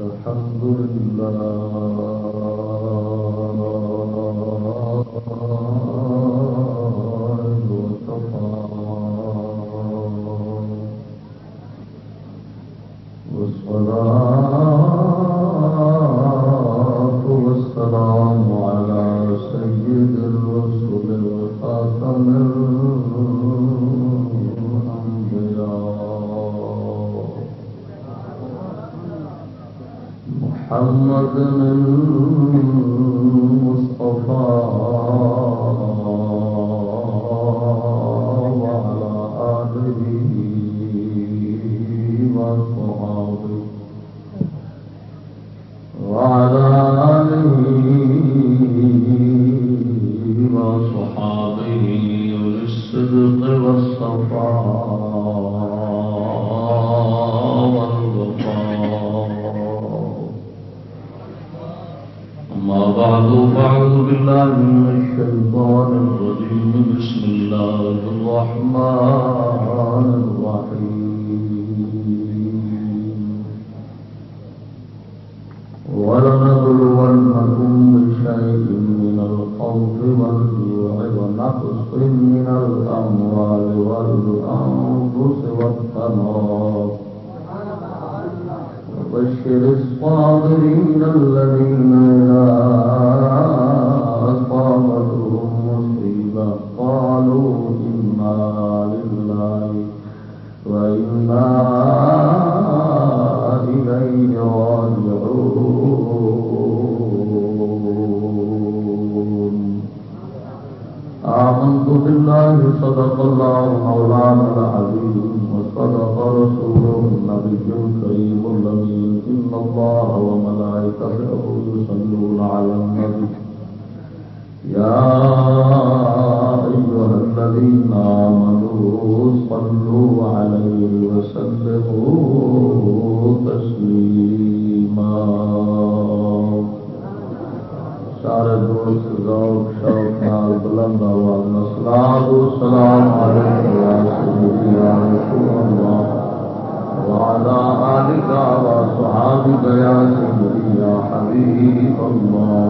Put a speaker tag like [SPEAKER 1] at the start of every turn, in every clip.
[SPEAKER 1] الحمد لله وعلى آلك وصحابك يا سيدي يا حبيب الله.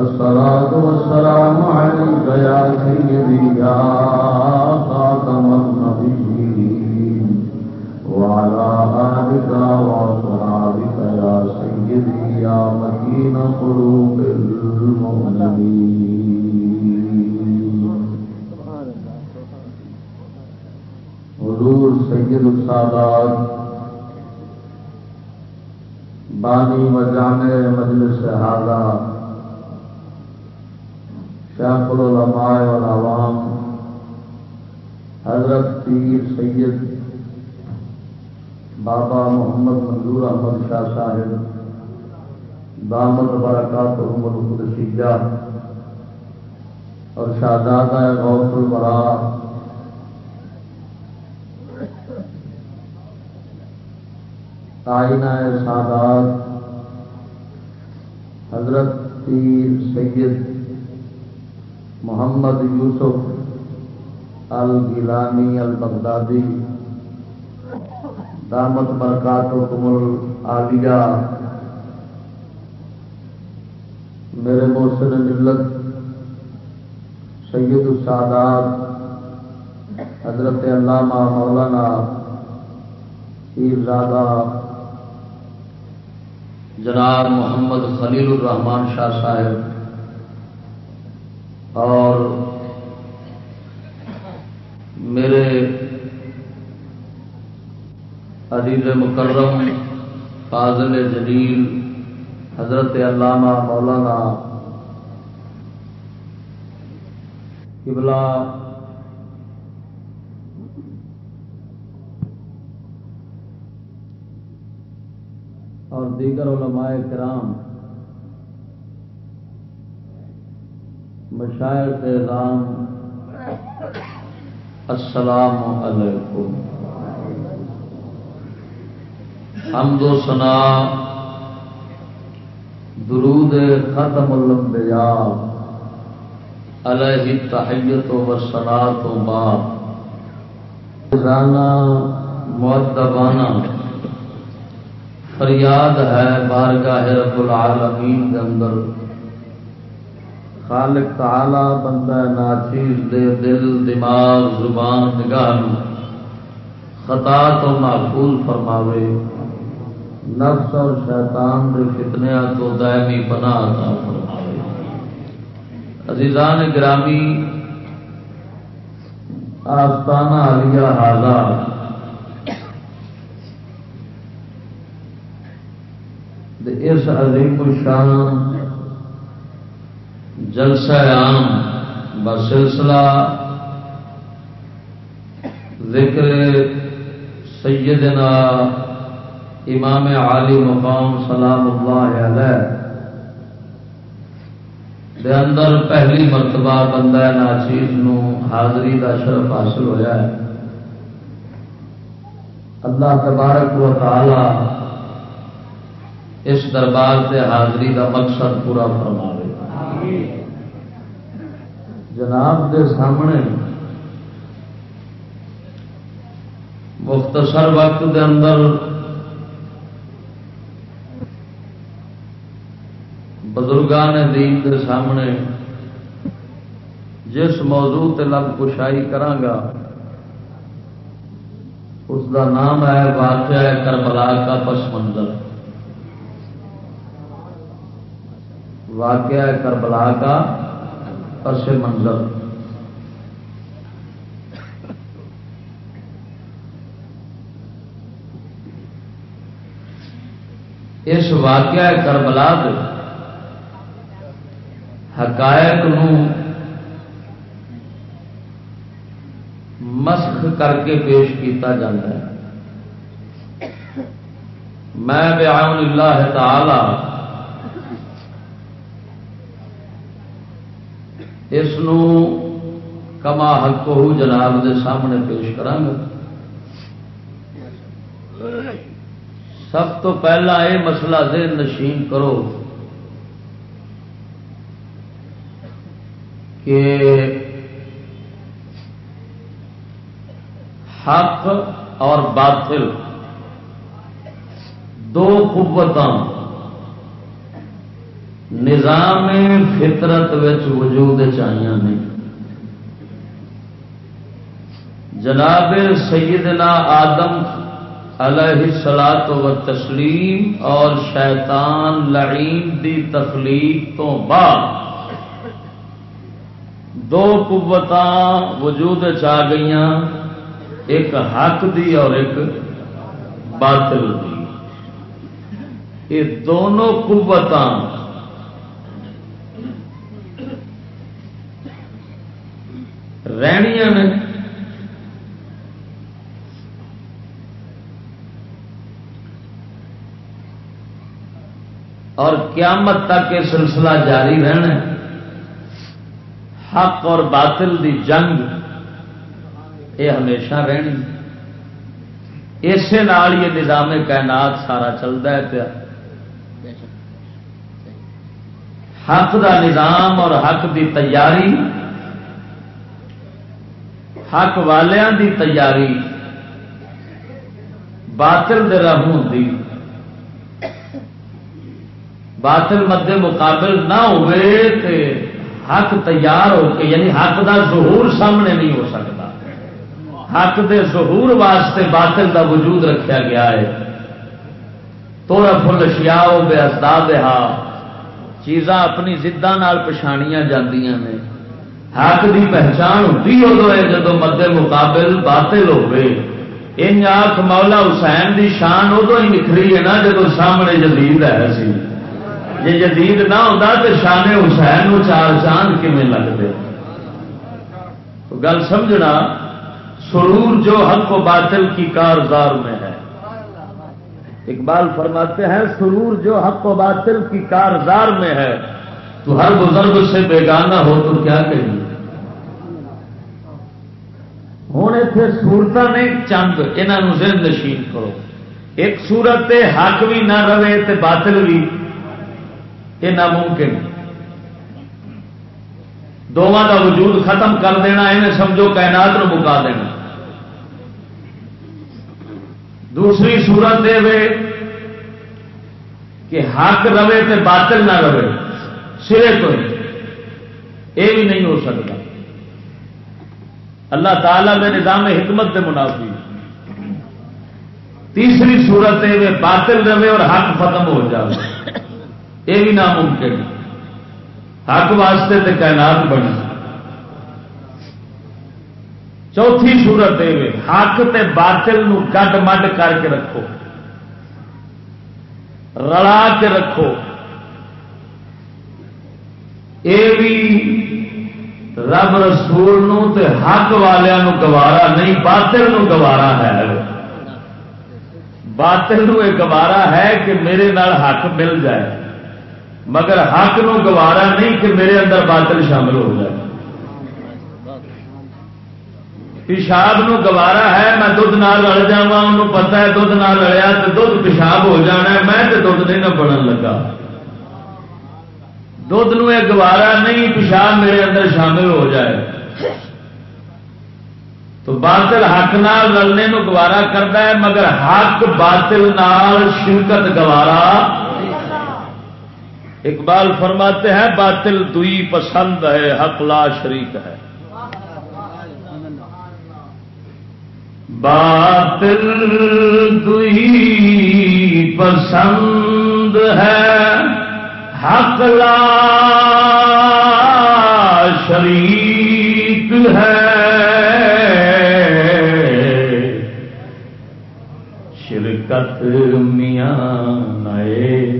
[SPEAKER 1] الصلاة والسلام عليك يا سيدي يا خاتم النبيين. وعلى آلك وصحابك يا سيدي يا مكين قلوب المؤمنين. حضور سید السادات، بانی و جامع مجلس حاضہ شیخ العلماء والعوام، حضرت پیر سید بابا محمد منظور احمد شاہ صاحب دامت برکات محمد القدسیہ اور شہزادہ غوث البرا آئینہ سادات، حضرت پیر سید محمد یوسف الگیلانی البغدادی، دامت برکات و کمل عالیہ میرے محسن ملت سید السادات، حضرت علامہ مولانا پیر زادہ جناب محمد خلیل الرحمان شاہ صاحب اور میرے عزیز مکرم، فاضل جلیل، حضرت علامہ مولانا قبلہ اور دیگر علماء کرام مشاعر اعظام السلام علیکم۔ حمد و سنا، درود ختم الانبیاء، علیہ تحیت و سنات و بعد۔ رانا معدبانہ فریاد ہے، بارگاہ رب العالمین کے اندر۔ خالق تعالی بندہ ناچیز دے دل، دماغ، زبان، نگاہ خطا تو معقول فرماوے۔ نفس اور شیطان دے فتنیا تو دائمی بنا عطا فرماوے۔ عزیزان گرامی، آستانہ علیہ حاضر۔ اس عظیم شان جلسہ عام بسلسلہ ذکر سیدنا امام عالی مقام سلام اللہ علیہ دے اندر پہلی مرتبہ بندہ ناچیز نو حاضری دا شرف حاصل ہویا ہے۔ اللہ تبارک و تعالی اس دربار سے حاضری کا مقصد پورا فرما جناب کے سامنے مختصر وقت دے اندر بزرگان دین کے سامنے جس موضوع تے لب کشائی کرانگا اس کا نام ہے واقعہ کربلا کا پس منظر۔ واقعہ کربلا کا پس منظر۔ اس واقعہ کربلا کے حقائق مسخ کر کے پیش کیتا جاتا ہے۔ میں بیان اللہ تعالی اس کما حق ہو جناب دے سامنے پیش کرا سب تو پہلا یہ مسئلہ ذہن نشین کرو کہ حق اور باطل دو قوتوں نظام فطرت وجود چاہیے نہیں جناب سیدنا آدم علیہ سلاط و تسلیم اور شیطان لعین دی تخلیق تو بعد دو قوت وجود چ گئی ایک حق دی اور ایک باطل دی۔ یہ دونوں قوت رہنیا نے اور قیامت تک یہ سلسلہ جاری رہنا حق اور باطل دی جنگ یہ ہمیشہ رہنی اسی نال یہ نظام کائنات سارا چلتا ہے پیا حق دا نظام اور حق دی تیاری حق والوں دی تیاری، باطل دے ہوں باطل مد مقابل نہ ہوئے تے حق تیار ہو کے یعنی حق دا ظہور سامنے نہیں ہو سکتا۔ حق دے ظہور واسطے باطل دا وجود رکھا گیا ہے۔ توڑا فل شیاؤ بے اسداد ہا ہاں، چیزاں اپنی زدان پچھاڑیاں جاندیاں نے۔ حق دی پہچان ہوتی ادو ہے جب مد مقابل باطل ہوئے۔ ان آخ مولا حسین دی شان ادو ہی نکھری ہے نا جب سامنے جدید ہے سی جی جدید نہ ہوتا تو شان حسین چار چاند کھے لگتے گل سمجھنا، سرور جو حق و باطل کی کارزار میں ہے۔ اقبال فرماتے ہیں، سرور جو حق و باطل کی کارزار میں ہے۔ تو ہر بزرگ سے بیگانہ ہو تو کیا کہیں ہوں اتنے سورت نہیں، چند یہاں ذہن نشین کرو۔ ایک سورت حق بھی نہ رہے تو باطل بھی، یہ ناممکن۔ دونوں کا وجود ختم کر دینا انہیں سمجھو کائنات نو مکا دینا۔ دوسری سورت دے کہ حق رہے تو باطل نہ رہے، سرے تو یہ بھی نہیں ہو سکتا۔ اللہ تعالیٰ نے نظام حکمت کے منافی تیسری صورت ہے باطل رہے اور حق ختم ہو جائے۔ یہ بھی ناممکن حق واسطے تے کائنات بنی۔ چوتھی صورت یہ حق تے باطل نو گڈ مڈ کر کے رکھو۔ رلا کے رکھو۔ یہ بھی رب رسول نو تے حق والوں گوارا نہیں، باطل نو گوارا ہے۔ باطل نو یہ گوارا ہے کہ میرے نال حق مل جائے۔ مگر حق نو گوارا نہیں کہ میرے اندر باطل شامل ہو جائے۔ پیشاب نو گوارا ہے، میں دھد نال رل جا انہوں پتا ہے دھد نال رلیا تو دھد پیشاب ہو جانا ہے، میں تو دھد نہیں نہ بڑھن لگا۔ دھد نو یہ گوارا نہیں، پیشاب میرے اندر شامل ہو جائے۔ تو باطل حق نال رلنے نو گوارا کرتا ہے، مگر حق باطل نال شرکت گوارا۔ اقبال فرماتے ہیں، باطل دئی پسند ہے، حق لا شریک ہے۔ باطل دئی پسند ہے۔ حق لا شریک ہے۔ شرکت میاں نئے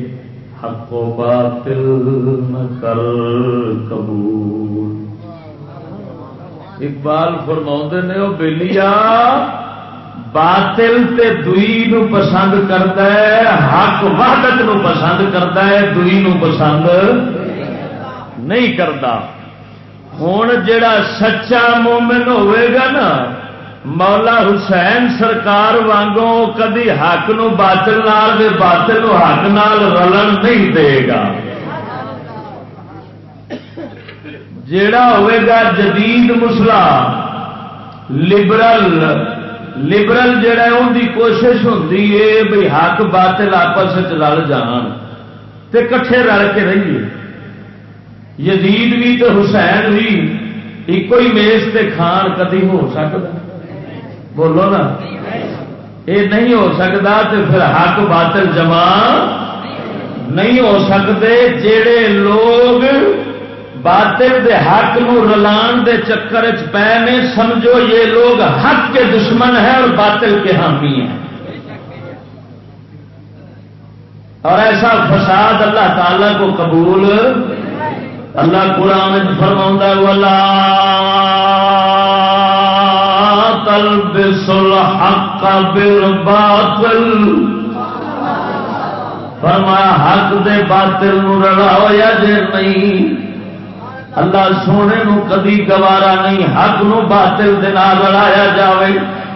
[SPEAKER 1] حق و باطل نہ کر قبول۔ اقبال فرما نے وہ بلیا باطل تے دوئی نو پسند کرتا ہے، حق وحدت نو پسند کرتا ہے دوئی نو پسند نہیں کرتا۔ ہوں جڑا سچا مومن ہوئے گا نا، مولا حسین سرکار وانگوں کدی حق نو باطل نال دے باطل نو حق نال رلن نہیں دے گا۔ جیڑا ہوئے گا جدید مسلا لبرل لبرل جڑا ہے ان کی کوشش ہوتی ہے بھائی حق، باطل آپس رل جان تے کٹھے رل کے رہیے یزید بھی تو حسین بھی ایک ہی میز تے کھان کدی ہو سکتا بولو نا۔ یہ نہیں ہو سکتا تو پھر حق، باطل جمع نہیں ہو سکتے جڑے لوگ باطل دے حق نو رلان دے چکر پے میں سمجھو یہ لوگ حق کے دشمن ہیں اور باطل کے حامی ہیں۔ اور ایسا فساد اللہ تعالی کو قبول، اللہ قرآن فرما والا تلبس الحق بالباطل۔ فرمایا، حق دے باطل نو رلاؤ یا جے نہیں۔ اللہ سونے نو کدی گوارا نہیں، حق نو باطل دنا لڑایا جاوے۔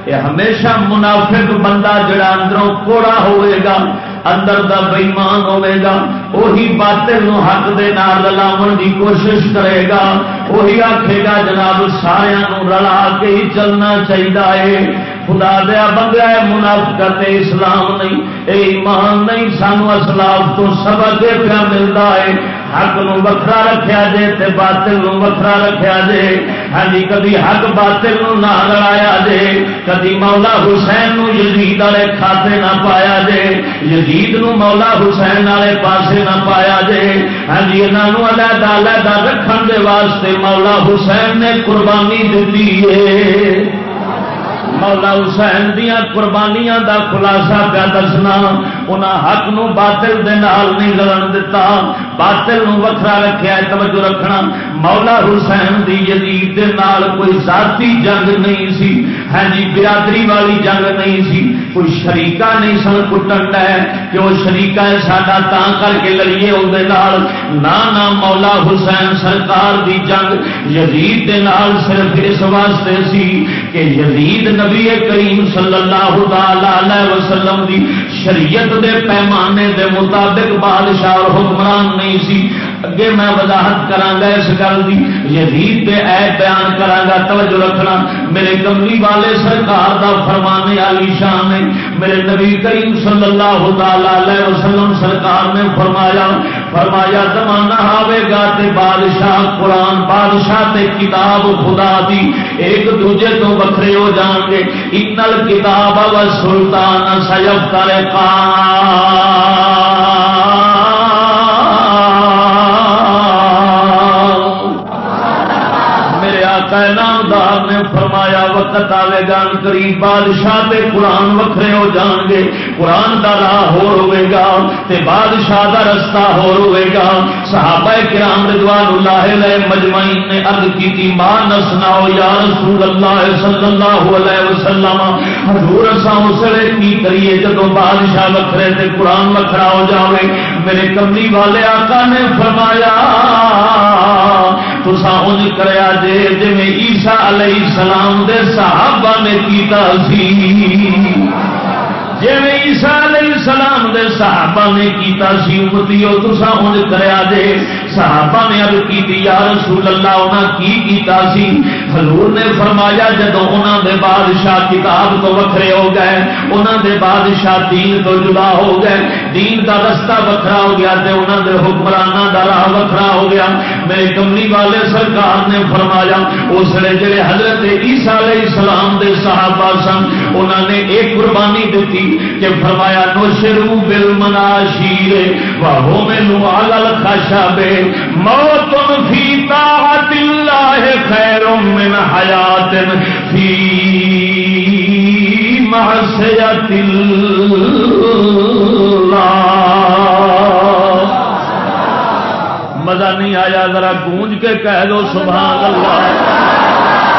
[SPEAKER 1] یہ ہمیشہ منافق بندہ جڑا اندروں کوڑا ہوئے گا، اندر دا بےمان ہوے گا وہی باطل نو حق دے نال رلاون دی کوشش کرے گا۔ وہی آکھے گا، جناب سارا رلا کے ہی چلنا چاہیے خدا دیا بندہ ہے منافقت اسلام نہیں، اے ایمان نہیں، سانو اسلاف تو سبق پیا ملتا ہے۔ حق نو وکھرا رکھیا جے تے باطل نو وکھرا رکھیا جے۔ ہاں جی کدی حق باطل نو نہ لڑایا جے، کدی مولا حسین نو یزید والے کھاتے نہ پایا جے۔ یزید نو مولا حسین والے پاسے نہ پایا جے۔ ہاں جی انہاں نو علیحدہ علیحدہ رکھن دے واسطے مولا حسین نے قربانی دتی ہے۔ مولا حسین دیا قربانیاں دا خلاصہ پیا دسنا، انہاں حق نو باطل دے نال نہیں لڑن دتا۔ باطل نو وکھرا رکھیا توجہ رکھنا۔ مولا حسین دی یزید دے نال کوئی ذاتی جنگ نہیں سی۔ ہاں جی برادری والی جنگ نہیں سی۔ کوئی شریکا نہیں سن کٹن ہے کہ وہ شریکا ہے ساڈا تا کر کے لڑیے اندر نہ نہ مولا حسین سرکار دی جنگ یزید دے نال صرف اس واسطے سی کہ یزید نبی کریم صلی اللہ علیہ وسلم دی شریعت دے پیمانے دے مطابق بادشاہ حکمران نہیں سی۔ اگے میں وضاحت کرانگا اس گل کی یزید دے اے بیان کرانگا توجہ رکھنا۔ میرے کملی والے سرکار دا فرمانے علی شان نے میرے نبی کریم صلی اللہ تعالی وسلم سرکار نے فرمایا فرمایا، زمانہ آئے گا تے بادشاہ، قرآن بادشاہ تے کتاب خدا دی ایک دوجے تو وکھرے ہو جان گے۔ انل کتاب و سلطان سیف کرے نامدار نے فرمایا وقت آئے گان قریب بادشاہ تے قرآن وکھرے ہو جان گے۔ قرآن دا راہ ہو ہوئے گا تے بادشاہ دا رستہ ہو ہوئے گا۔ صحابہ کرام رضوان اللہ علیہ مجمعین نے عرض کی تھی ما نسناو یا رسول اللہ صلی اللہ علیہ وسلم، حضور اساں اسلے کی کریے جدو بادشاہ وکھرے تے قرآن وکھرا ہو جاوے، میرے کملی والے آقا نے فرمایا تسا انج کریا جے جی عیسیٰ علیہ السلام دے صحابہ نے کیتا سی۔ جی عیسیٰ علیہ السلام دے صحابہ نے کیتا سی امتیو تسا انج کریا جے صحابہ نے اب کی یا رسول اللہ انہاں کی کیتا سی؟ حضور نے فرمایا جدو انہاں دے بادشاہ کتاب تو وکھرے ہو گئے انہاں دے بادشاہ دین تو جدا ہو گئے۔ دین دا رستہ وکھرا ہو گیا تے انہاں دے حکمرانہ دا راہ وکھرا ہو گیا۔ میرے کملی والے سرکار نے فرمایا، اس نے جڑے حضرت عیسیٰ علیہ السلام دے صحابہ سن انہوں نے ایک قربانی دیتی کہ فرمایا، نو شروع بل منا شیر وہ ملو آل خشابے موت فی طاعت اللہ خیر من حیات فی معصیت اللہ مزہ نہیں آیا، ذرا گونج کے کہہ دو، سبحان اللہ.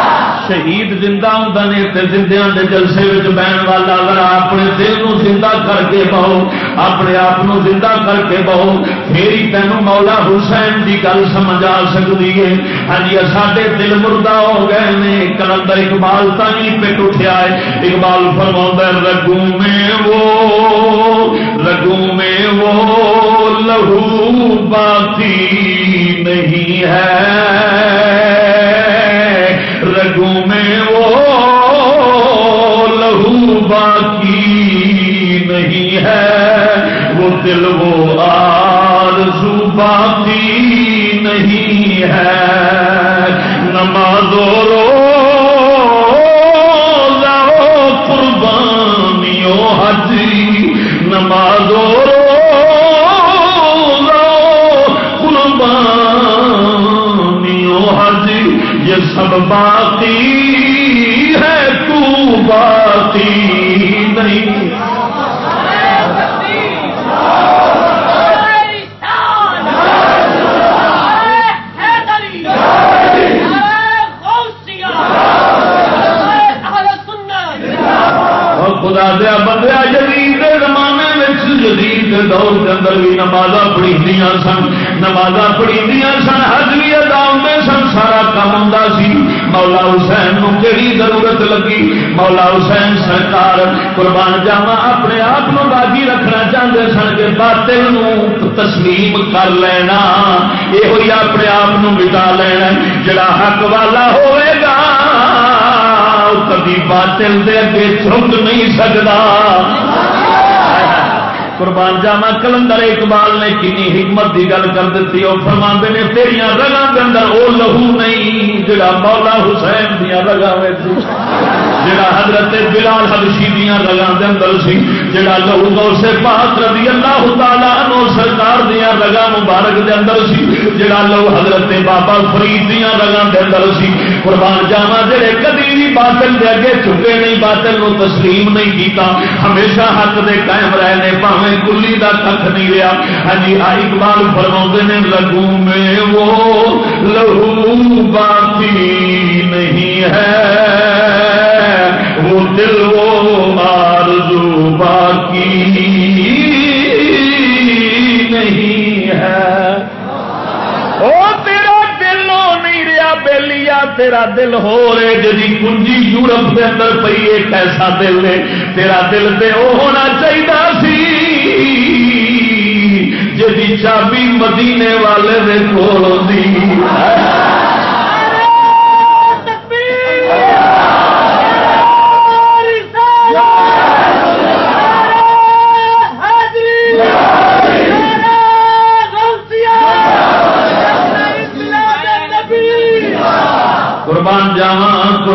[SPEAKER 1] شہید زندہ ہوں نے زندیا کے جلسے بہن والا اگر اپنے دل نو زندہ کر کے بہو، اپنے آپ زندہ کر کے بہو۔ پھر ہی تینوں مولا حسین کی گل سمجھ آ سکتی ہے۔ ہاں جی سارے دل مردہ ہو گئے نے۔ کلندر اقبال تھی پٹ اٹھا ہے۔ اقبال فرما رگو میں وہ، رگو میں وہ لہو باقی نہیں ہے۔ دل وہ آرزو باقی نہیں ہے۔ نماز رو مولا حسین سرکار قربان جاوا اپنے آپ باغی رکھنا چاہتے سن کے باطل تسلیم کر لینا۔ یہ اپنے آپ مٹا لینا۔ جڑا حق والا ہوئے گا کبھی باطل دے اگے چک نہیں سکتا قربان جانا کلندر اقبال نے کنی حکمت کی گل کر دیتی اور فرما نے تیریا رگا کے اندر وہ لہو نہیں، جڑا مولا حسین دیا رگا جڑا حضرت بلال حبشی دیا رگا کے اندر سی، جڑا لہو گو سے پاک رضی اللہ تعالیٰ نو سرکار دیا رگا مبارک دے اندر سی، جڑا لہو حضرت بابا فرید دیا رگا کے اندر سی۔ قربان جانا جڑے کدی بھی باطل دے اگے چکے نہیں، باطل نو تسلیم نہیں کیتا۔ ہمیشہ حق دے قائم رہنے پاوے میں کلی کا کھ نہیں رہا ہاں جی اقبال فرما نے لگو میں وہ لہو باقی نہیں ہے۔ وہ دل وہ آرزو باقی نہیں ہے۔ وہ تیرا دلوں نہیں رہا بےلیا تیرا دل ہو رہے جی کنجی یورپ کے اندر پی ایک ایسا دل ہے۔ تیرا دل تے وہ ہونا چاہیے سی۔ جی چابی مدینے والے دے کول دی۔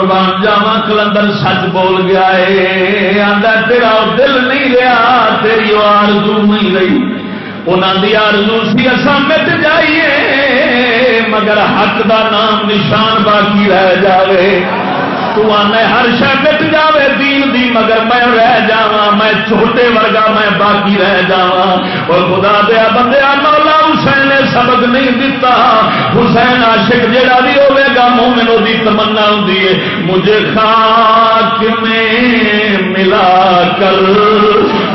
[SPEAKER 1] قربان جاوا کلندر سچ بول گیا ہے آدھا تیرا دل نہیں رہا تیری آرزو نہیں رہی۔ انہوں کی آرزو سی اصا مٹ جائیے۔ مگر حق دا نام نشان باقی رہ جائے تو آنے ہر شہ مٹ جاوے دین دی، مگر میں رہ جاوا میں چھوٹے ورگا، میں باقی رہ جاوا اور خدا دیا بندیا مولا حسین نے سبق نہیں دیتا حسین عاشق جڑا بھی ہوے گا، مومن دی تمنا ہوتی ہے۔ مجھے خاک میں ملا کر،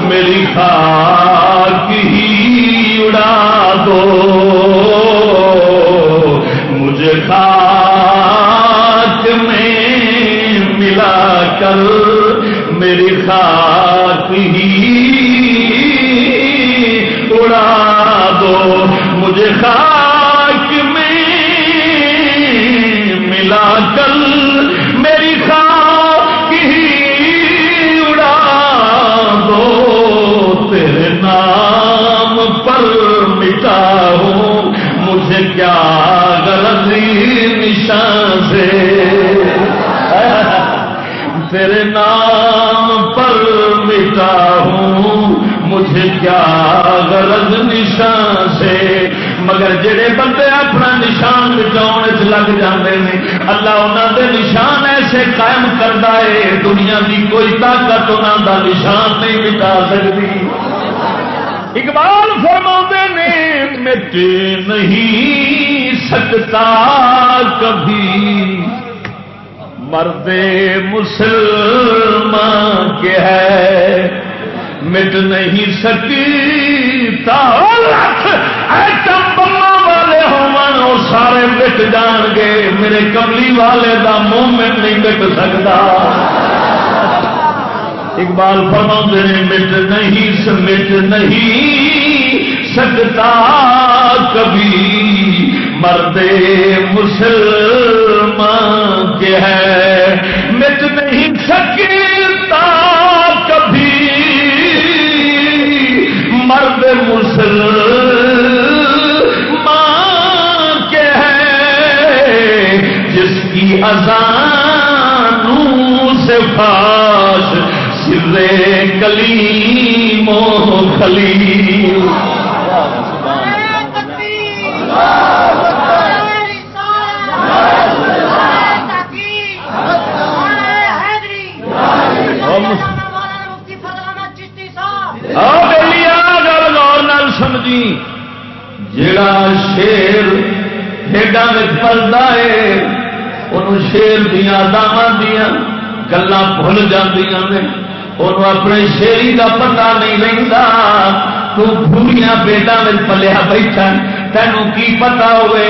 [SPEAKER 1] میری خاک ہی اڑا دو۔ مجھے خاک میں کر میری خاک ہی اڑا دو مجھے خاک میں ملا کر میری خاک ہی اڑا دو تیرے نام پر مٹا ہوں مجھے کیا غلطی نشان سے تیرے نام پر مٹا ہوں، مجھے کیا غرض نشان سے؟ مگر جڑے بندے اپنا نشان مٹاؤ لگ جاتے ہیں اللہ انہوں دے نشان ایسے قائم کرتا ہے، دنیا کی کوئی طاقت انہوں دا نشان نہیں مٹا سکتی اقبال فرما نے، مٹ نہیں سکتا کبھی۔ مرد مسلمان کے ہے۔ مٹ نہیں سکتا بما والے ہو سارے مٹ جان گے۔ میرے کملی والے دا مومنٹ نہیں مٹ سکتا۔ اقبال فرما نے مٹ نہیں مٹ نہیں سکتا کبھی۔ مرد مسلمان کے ہے مٹ نہیں سکتا کبھی۔ مرد مسلمان کے ہے جس کی ازانوں سے فاش سرے کلیم و شیر دیا داوا دیا گلا بھول جی اپنے شیری کا پتا نہیں لگتا تو بھولیاں پیٹا میں پلیا بیٹھا تینوں کی پتا ہوئے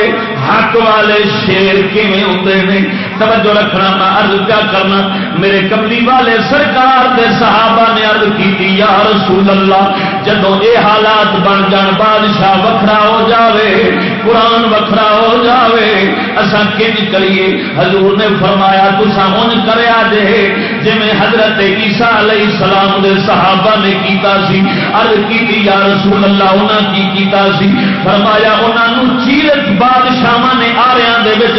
[SPEAKER 1] حق والے شیر کیویں ہوتے ہیں توجہ رکھنا، میں ارد کرنا میرے کملی والے سرکار دے صحابہ نے ارد کی یا رسول اللہ جدو یہ حالات بن جان، بادشاہ وکھرا ہو جاوے، قرآن وکھرا ہو جاوے اصا کنج کریے؟ حضور نے فرمایا تسا ان کریا جے۔ جی میں حضرت عیسیٰ علیہ السلام دے صحابہ نے کیتا سی ارد کی یا رسول اللہ، انہاں کی کیتا سی؟ فرمایا انہوں چیرت بادشاہ نے آریا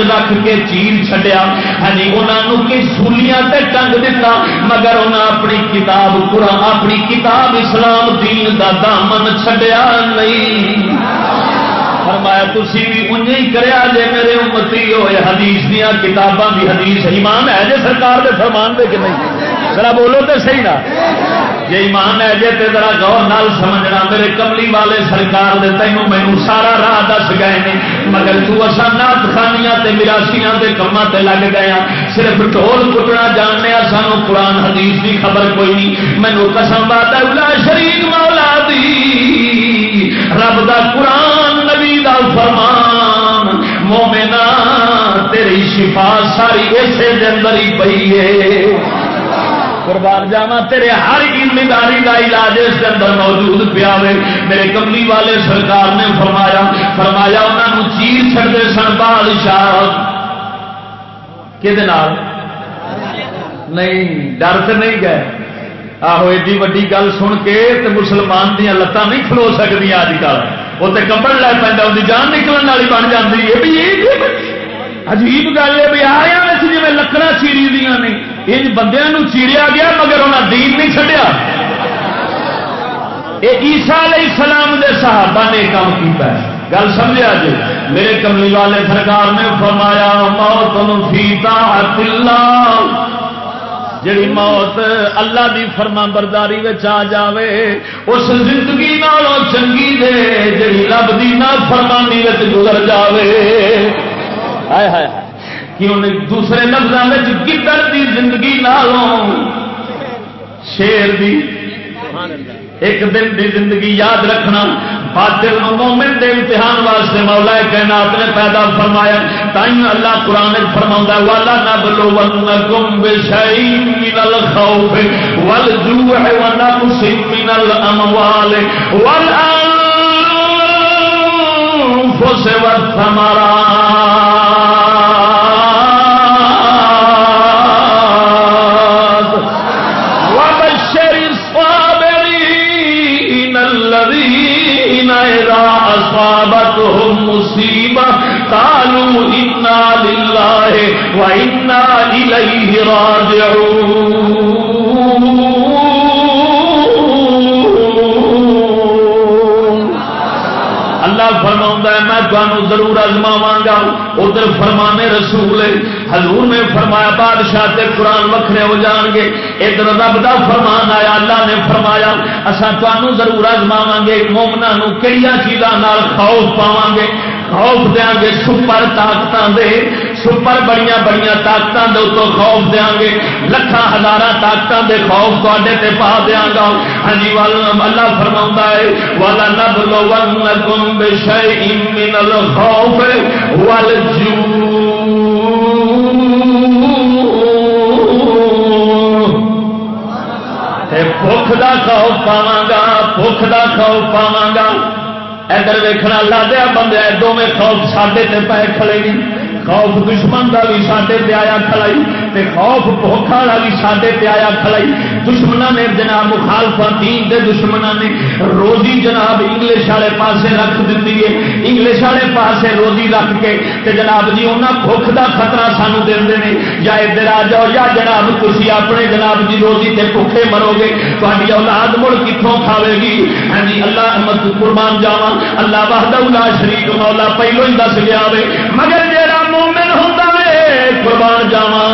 [SPEAKER 1] رکھ کے چیر چڈیا ہاں جی انہوں کی سولیاں تے ٹنگ دیتا مگر انہیں اپنی کتاب قرآن، اپنی کتاب اسلام دین دا دامن چھڈیا نہیں۔ فرمایا تھی بھی انج ہی کریا جے میرے امتی ہوئے حدیث دیا کتاباں دی حدیث ایمان ہے جے سرکار دے فرمان دے کہ نہیں؟ ذرا بولو تو صحیح نا۔ جی ایمان ہے جی ذرا گور نال سمجھنا، میرے کملی والے سرکار دے تینوں مینو سارا راہ دس گئے ہیں مگر تو اصا نات خانیاں تے مراسیاں دے کما تے لگ گیا ہاں۔ صرف ٹول کٹنا جاننے سانو قرآن حدیث دی خبر کوئی نہیں۔ مینو قسم بات ہے شریف مولا دی۔ رب دا قرآن، نبی دا فرمان۔ مومنا تیری شفا ساری اسے اندر ہی پی ہے۔ قربان جاوا تیرے ہر ذمہ داری کا علاج اس کے اندر موجود پیا میرے کملی والے سرکار نے فرمایا فرمایا انہوں چیر چڑتے سن بادشاہ۔ کہ نہیں، ڈر تو نہیں گئے۔ آہو، ایڈی وڈی گل سن کے تے مسلمان دیا لتان نہیں کھلو سکتی اج کل وہ تو کمبڑ لے پہ وہ جان نکلنے والی بن جاتی ہے بھی عجیب گل ہے، بھی آیا جی لکڑا چیری دیا نے۔ یہ بندے چیریا گیا مگر انہیں دین نہیں چڈیا یہ عیسا علیہ السلام دے صحابہ نے کام کیا گل سمجھا جی میرے کملی والے سرکار نے فرمایا، موت فیتا اللہ۔ جڑی موت اللہ دی فرما برداری آ جاوے، اس زندگی نالوں چنگی دے، جڑی رب دی نہ فرمانی گزر جاوے۔ ہائے ہائے۔ کہ انہیں دوسرے لفظوں میں گدر دی زندگی نالوں، شیر دی، ایک دن دی زندگی یاد رکھنا، باطل مومن دے امتحان واسطے مولا کائنات نے پیدا فرمایا تائیں اللہ قرآن فرماؤں والا نبلونکم بشیء من الخوف والجوع ونقص من الاموال والانفس والثمرات وإنا إليه راجعون۔ اللہ فرما ہے، میں تمہیں ضرور ازماوا گا ادھر فرمانے رسول حضور نے فرمایا، بادشاہ تے قرآن وکھرے ہو جان گے ادھر رب دا فرمان آیا، اللہ نے فرمایا اصا تمہوں ضرور ازماوا گے مومنا کہڑی چیزوں خوف پاواں گے خوف دیا گے سپر طاقت دے۔ سپر بڑی بڑی طاقت دے تو خوف دیا گے لکھان ہزار طاقت دے خوف تے پا دیا گا۔ ہاں جی اللہ فرما ہے، والا نب لو ون بے من الخوف والجوع۔ بخ کا خوف پاوا گا بخ کا خوف پاوا گا۔ ادھر ویکنا لا دیا بندے دونوں خوف سڈے پے کھڑے نہیں خوف دشمن کا بھی سڈے پہ آیا کھلائی تے خوف بھوکھا والا بھی سڈے پہ آیا کھلائی۔ دشمنوں نے جناب مخالفا دین دے دشمنوں نے روزی جناب انگلش والے پاسے رکھ دیتی ہے۔ انگلش والے پاسے روزی رکھ کے تے جناب جی انہیں بھوک کا خطرہ سانو دے ہیں یا ادھر آ جاؤ، یا جناب تھی اپنے جناب جی روزی تے بھوکے مرو گے تاری اولاد مڑ کتوں کھاوے گی؟ ہاں جی اللہ احمد قربان جاوا اللہ وحدہ شریف مولا پہلو ہی دس گیا مگر جیڑا مومن ہوتا ہے قربان جاوا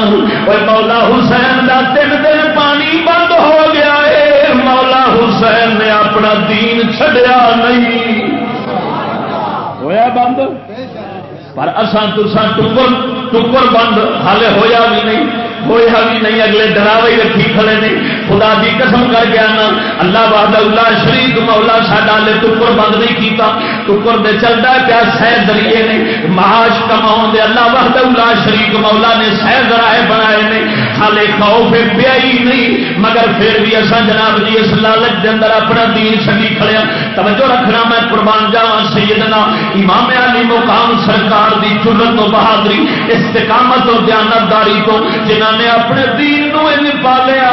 [SPEAKER 1] مولا حسین دا تین دن پانی بند ہو گیا ہے مولا حسین نے اپنا دین چڈیا نہیں۔ ہوا بند؟ پر اسان تسان ٹکر۔ ٹکر بند ہالے ہویا بھی نہیں، ہویا بھی نہیں، اگلے ڈراوے رکھی کھڑے نے خدا دی قسم کر گیا نا اللہ باد اللہ شریف مولا ساڈا لے ٹکر بند نہیں کیتا۔ ٹکر دے چلتا پیا سہ ذریعے نے۔ معاش کماؤ دے اللہ وحد اللہ شریف مولا نے سہ ذرائع بنائے نے۔ ہالے خوف پیا ہی نہیں۔ مگر پھر بھی اصا جناب جی اس لالچ دے اندر اپنا دین چنگی کھڑیا ہاں۔ توجہ رکھنا، میں قربان جاوا سیدنا امام علی مقام سرکار دی چرت و بہادری۔ اس استقامت اور دیانتداری کو جنہوں نے اپنے دین نو پالیا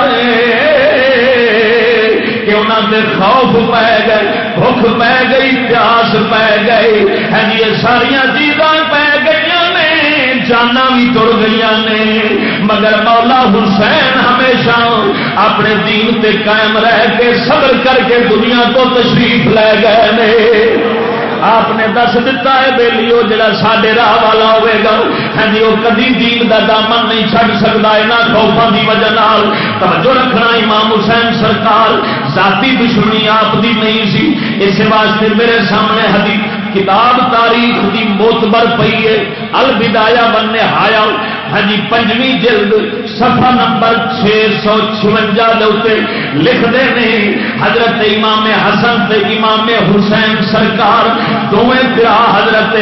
[SPEAKER 1] کہ انہوں نے خوف پی گئے، بھوک پی گئی، پیاس پی گئی ہاں جی، ہے یہ ساریا چیزاں پی گئی جانا بھی تر گئی نے۔ مگر مولا حسین ہمیشہ اپنے دین تے قائم رہ کے صبر کر کے دنیا تو تشریف لے گئے نے۔ آپ نے دس دتا ہے بےلی وہ جڑا سڈے راہ والا ہوے گا ہاں جی وہ کدی دین کا دامن نہیں چڑ سکتا یہاں خوفوں کی وجہ توجہ رکھنا امام حسین سرکار، ذاتی دشمنی آپ دی نہیں سی۔ اس واسطے میرے سامنے حدیث، کتاب تاریخ کی موتبر پی ہے۔ الودایا بننے ہایا ہاں پنجویں جلد سفا نمبر چھ سو چونجا لکھتے ہیں حضرت امام حسن تے امام حسین سرکار دونیں پیا حضرت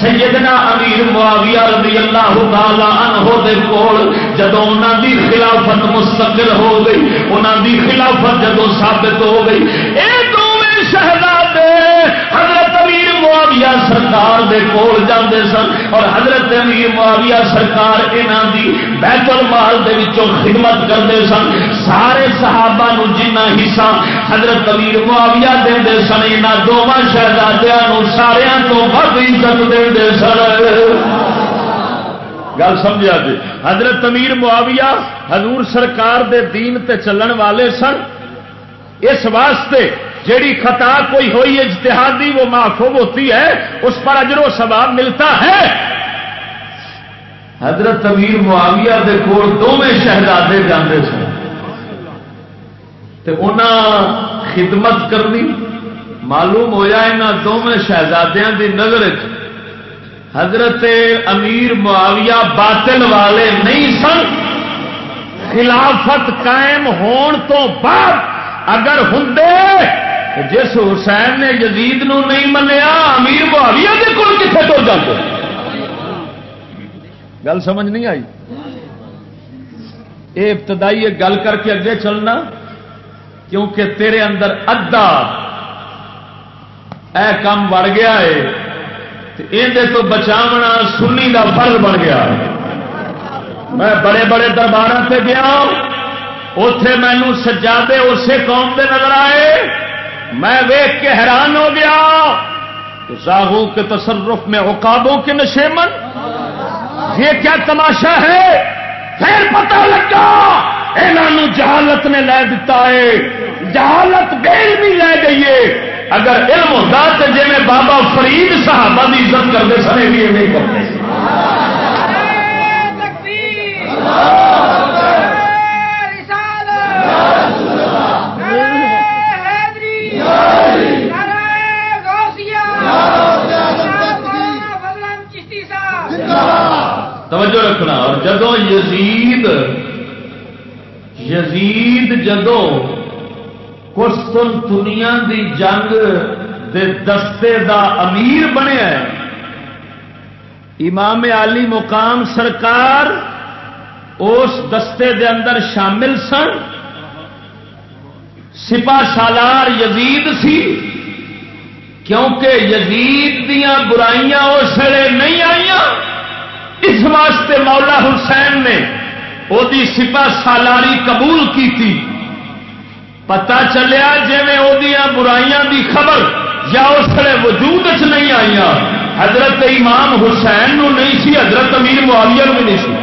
[SPEAKER 1] سیدنا امیر معاویہ رضی اللہ تعالی عنہ دے کول جدو انہوں دی خلافت مستقل ہو گئی انہوں دی خلافت جدو ثابت ہو گئی، اے دونیں شہزادے، حضرت معاویہ سرکار دے کول جاندے سن اور حضرت امیر معاویہ سرکار انہوں دی بیت المال دے وچوں خدمت کرتے سن۔ سارے صحابہ نو جنہ حصہ حضرت امیر معاویہ دے دے سن، انہاں دوواں شہزادیاں نو سارے تو ود عزت دے دے سن۔ گل سمجھا جی؟ حضرت امیر معاویہ حضور سرکار دے دین تے چلن والے سن۔ اس واسطے جیڑی خطا کوئی ہوئی اجتہادی وہ معفوب ہوتی ہے، اس پر اجر و ثواب ملتا ہے۔ حضرت امیر معاویہ دے کول دونوں شہزادے جانے سن۔ خدمت کرنی معلوم ہوا یہاں دونوں شہزادیاں دی نظر حضرت امیر معاویہ باطل والے نہیں سن۔ خلافت قائم ہون تو بعد اگر ہوں جس حسین نے یزید نو نہیں منیا، امیر معاویہ کے کول کتنے تو جاتے گل سمجھ نہیں آئی؟ یہ ابتدائی گل کر کے اگے چلنا، کیونکہ تیرے اندر ادا اے کام بڑھ گیا ہے اندر تو بچاونا سنی کا فرض بن گیا میں بڑے بڑے دربار سے گیا اتے مینو سجادے اسی قوم کے نظر آئے۔ میں ویخ کے حیران ہو گیا۔ راہو کے تصرف میں اوقابوں کے نشیمن یہ کیا تماشا ہے؟ پھر پتا لگا یہاں جہالت نے لے دیتا ہے۔ جہالت بیل بھی لے گئی ہے۔ اگر علم ہوتا تو جی میں بابا فرید صحابہ کی عزت کرتے سر بھی نہیں کرتے۔ توجہ رکھنا۔ اور جدو یزید یزید جدو کستن دنیا دی جنگ دے دستے دا امیر بنیا امام علی مقام سرکار اس دستے دے اندر شامل سن۔ سپا سالار یزید سی، کیونکہ یزید دیا برائیاں اس ویلے نہیں آئی اس واسطے مولا حسین نے وہ سپا سالاری قبول کی تھی۔ پتا چلیا جی برائیاں دی خبر یا اس وجود چ نہیں آئی حضرت امام حسین نو نہیں سی، حضرت امیر معاویہ بھی نہیں سی۔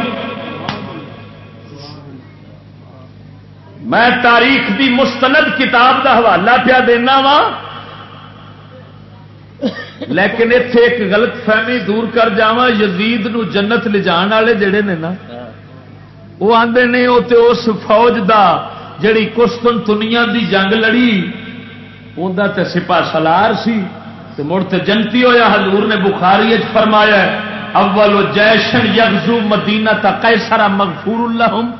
[SPEAKER 1] میں تاریخ دی مستند کتاب دا حوالہ پیا دینا وا لیکن اتے ایک غلط فہمی دور کر جا یزید نو جنت لے جان والے جڑے نے نا وہ آدھے نے وہ اس فوج دا جڑی کستن دنیا دی جنگ لڑی اندر تے سپا سلار سی تے مڑ تے جنتی ہویا حضور نے بخاری فرمایا اول و جیشن یغزو مدینہ تا قیسرا مغفور اللہم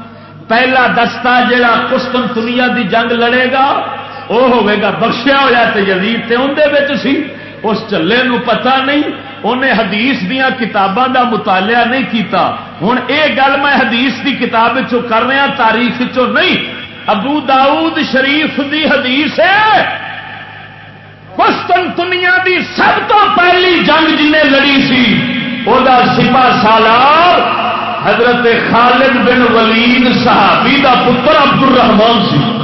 [SPEAKER 1] پہلا دستہ جڑا کستن دنیا دی جنگ لڑے گا وہ ہوئے گا بخشیا ہوا تے یزید تے اندر سی۔ اس چلے نو پتہ نہیں، انہیں حدیث دیا کتاباں دا مطالعہ نہیں کیتا۔ ہوں اے گل میں حدیث دی کتاب کر رہا، تاریخ چو نہیں۔ ابو داؤد شریف دی حدیث ہے۔ دنیا دی سب تو پہلی جنگ جنہیں لڑی سی وہ سپا سالار حضرت خالد بن ولید صحابی دا پتر عبد الرحمان سی۔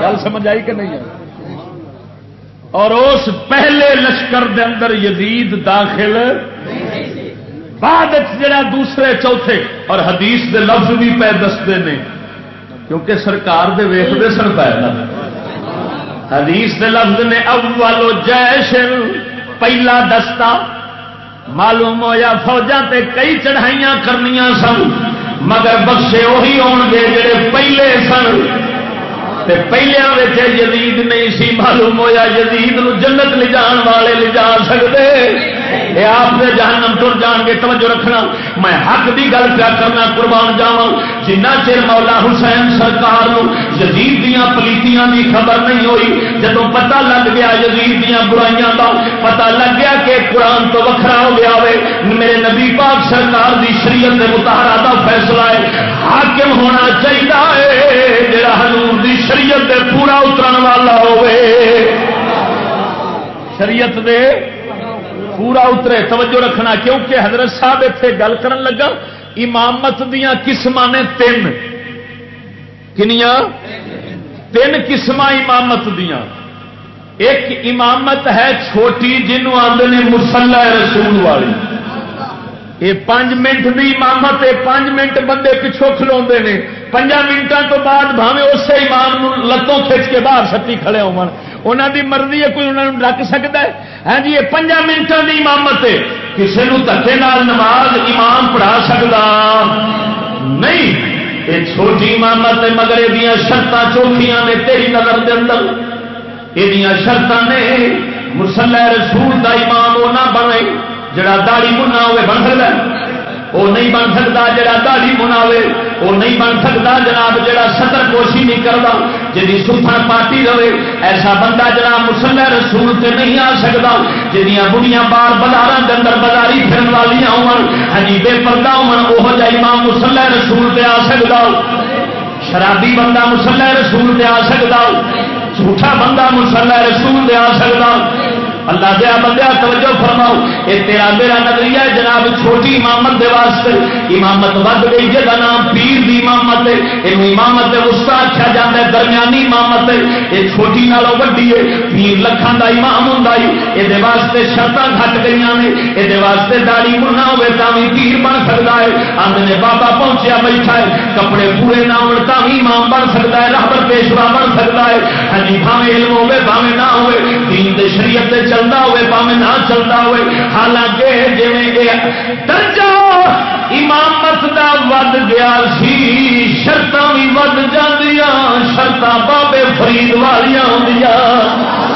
[SPEAKER 1] گل سمجھ آئی کہ نہیں اور اس پہلے لشکر دے اندر یزید داخل بعد جڑا دوسرے چوتھے اور حدیث دے لفظ بھی پہ دستے نے، کیونکہ سرکار دے ویختے سن پہ حدیث دے لفظ نے اولو جیش پہلا دستہ، معلوم ہوا فوجا تے کئی چڑھائیاں کرنی سن، مگر بخشے وہی آن گے جڑے پہلے سن۔ تے پہلے یزید نہیں سی، معلوم ہوا یزید نو جنت لے جان والے لے جا سکتے یہ آپ سے جہنم تر جان کے توجہ رکھنا۔ میں حق دی گل پیا کرنا، قربان جاوا جنہ چر مولا حسین سرکار یزید دیا پلیتیاں دی خبر نہیں ہوئی جب پتہ لگ گیا یزید دیا برائیاں دا، پتہ لگ گیا کہ قرآن تو وکھرا ہو گیا ہوئے۔ میرے نبی پاک سرکار دی شریعت دے متحرہ دا فیصلہ ہے۔ حاکم ہونا چاہیے والا شریعت دے پورا اترے، توجہ رکھنا، کیونکہ حضرت صاحب اتنے گل کر لگا، امامت دیا قسم نے تین۔ کنیا تین قسم امامت دیا ایک امامت ہے چھوٹی جنوں آدھے مسلح رسول والی۔ یہ پانچ منٹ کی امامت ہے پانچ منٹ بندے پچھوں کھلو نے۔ پنجا منٹوں تو بعد بھاوے اسے امام لتوں کھچ کے باہر سٹی کھڑے ہو دی مرضی ہے کوئی انہوں رکھ سکتا ہے؟ ہاں جی یہ پنجا منٹوں کی امامت ہے۔ کسی نے دکے نماز امام پڑھا سکتا نہیں، یہ چھوٹی امامت ہے، مگر یہ شرط چوکھیاں نے تیری نظر دے اندر۔ یہ شرط نے مسلح رسول دا امام وہ نہ بنے، جڑا داڑی منا ہوئے بن سکتا وہ نہیں بن سکتا جڑا داڑی مناوے وہ نہیں بن سکتا جناب جڑا سطر پوشی نہیں کرتا جی سفر پارٹی رہے، ایسا بندہ جناب مسلح رسول سے نہیں آ سکتا جنیا بڑیاں بار بازار کے اندر بازاری پھرن والی ہجی ہاں بے پردہ وہ امام مسلح رسول سے آ سکتا شرابی بندہ مسلح رسول سے آ سکتا جھوٹا بندہ مسلح رسول سے آ سکتا اللہ دیا بندہ توجہ فرماؤ۔ یہ تیرا میرا نظریہ جناب، چھوٹی امامت دے واسطے۔ امامت ود گئی جگہ نام پیر دی امامت ہے۔ یہ امامت وسطا آخیا جا ہے؟ درمیانی امامت ہے۔ یہ چھوٹی نالوں وڈی ہے۔ پیر لکھان کا امام ہوں یہ واسطے شرط گھٹ گئی نے۔ یہ واسطے داڑی مرنا ہوئے تا بھی پیر بن سکتا ہے۔ اند نے بابا پہنچیا بیٹھا ہے۔ کپڑے پورے نہ ہونے ہو بھی امام بن سکتا ہے۔ رابر پیشوا بن سکتا ہے۔ ہاں جی بھاوے علم ہوے بھاوے نہ ہوئے۔ دین دے شریعت چل چلتا ہوئے، پاوے نہ چلتا ہوئے، حالانکہ جی درجہ امامت دا ود گیا سی شرط بھی ود جاندیاں شرط بابے فرید والیاں ہوں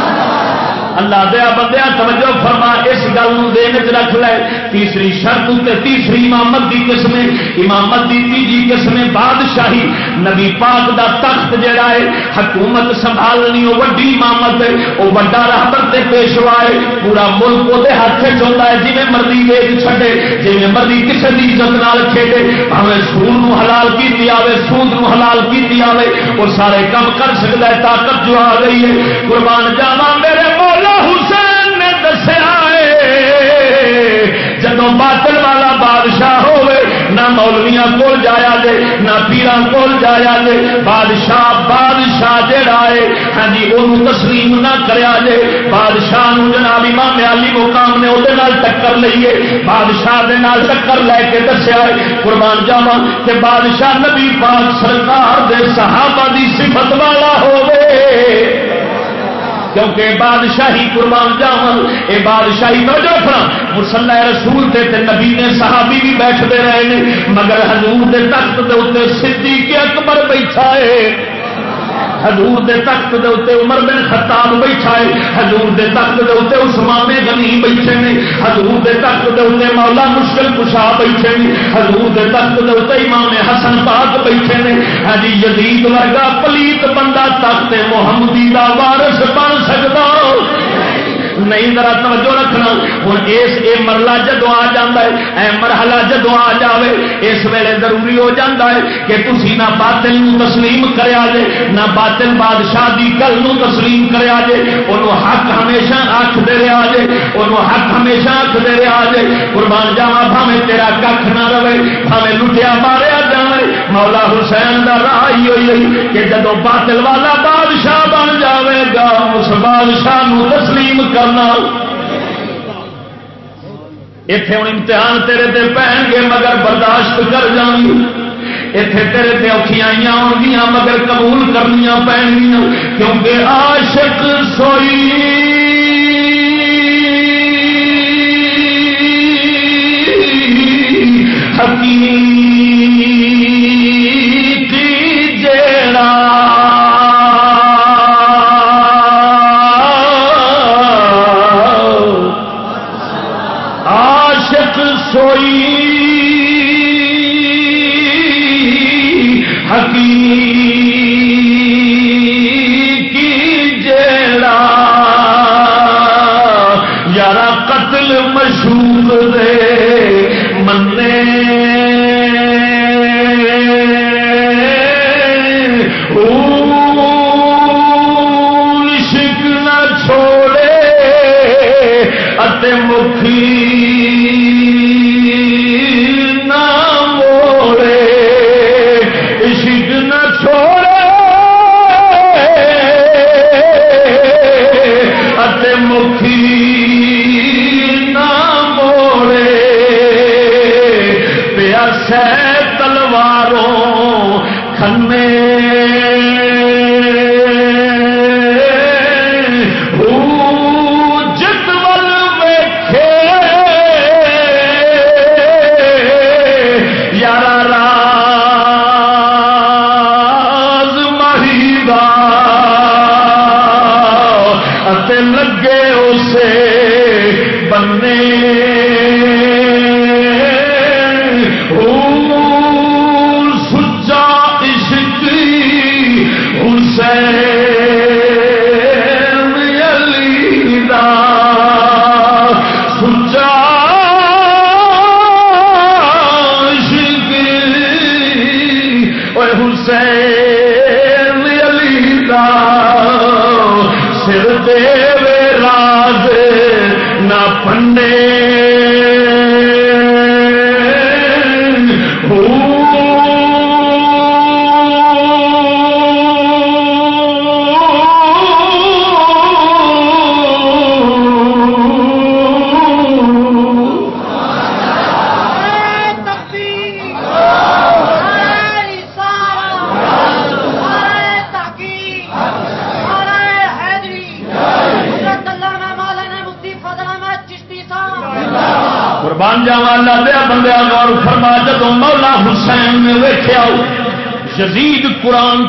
[SPEAKER 1] اللہ دیا بندیا، توجہ فرما، اس گل دین چ رکھ لے۔ تیسری شرط تے تیسری امامت دی قسم امامت دی تیجی قسم بادشاہی۔ نبی پاک دا تخت جڑا ہے، حکومت سنبھالنی وہ وڈی امامت ہے وہ وڈا رہبر تے پیشوا ہے۔ پورا ملک وہ ہاتھ چاہتا ہے جی مرضی ویچ چھڈے جی مرضی کسی کی عزت نال کھیڈے۔ ہمیں سور حلال کی آئے سود نو حلال کی آئے اور سارے کام کر سکتا ہے، طاقت جو آ گئی ہے۔ قربان جاوا میرے جب باطل والا بادشاہ ہوئے نہ مولویا کول جایا جے، نہ پیران کول جایا جے، بادشاہ بادشاہ جڑا ہے ہاں جی وہ تسلیم نہ کریا جے، بادشاہ نو جناب امام علی مقام نے وہ ٹکر لیے بادشاہ دے نال ٹکر لے کے دسیا ہے، قربان جاوا کہ بادشاہ نبی پاک سرکار دے صحابہ دی صفت والا ہوئے کیونکہ بادشاہی قربان جاون، اے بادشاہی تو جو مسلح رسول تے تے نبی نے صحابی بھی بیٹھتے رہے ہیں مگر حضور دے تخت دے اتنے صدیق اکبر بیٹھا ہے۔ حضور دے تخت دے اتنے عمر بن خطاب بیٹھا ہے حضور دے تخت دے اتنے عثمان غنی بیٹھے نے، حضور دے تخت دے اتنے مولا مشکل کشا بیٹھے نے، حضور دے تخت دے اتنے امام حسن پاک بیٹھے نے۔ ہاں جی یزید ورگا پلیت بندہ تخت محمدی دا وارث بن سکتا۔ نہیں، ذرا توجہ رکھنا۔ ہوں اس یہ مرلا جدو آ جا ہے، اے مرحلہ جدو آ جائے اس ویلے ضروری ہو جاتا ہے کہ تھی نہ باطل تسلیم کریا جے، نہ باطل بادشاہ کی گل تسلیم کریا جے۔ انہوں حق ہمیشہ آخ دے رہا جے انہوں حق ہمیشہ آخ دے رہا جے۔ قربان جاوا بھاوے تیرا کھ نہ رہے بھاوے لٹیا ماریا جائے مولا حسین کا راہ ہی ہوئی کہ جدو باطل والا بادشاہ گا اس بادشاہ تسلیم کرنا۔ اتے ہوں امتحان تیرے تے پہن گے مگر برداشت کر جان۔ گی اتے تیرے تے اوکھیاں ہو گیا مگر قبول کرنیا پہنگیاں۔ کیونکہ عاشق سوئی۔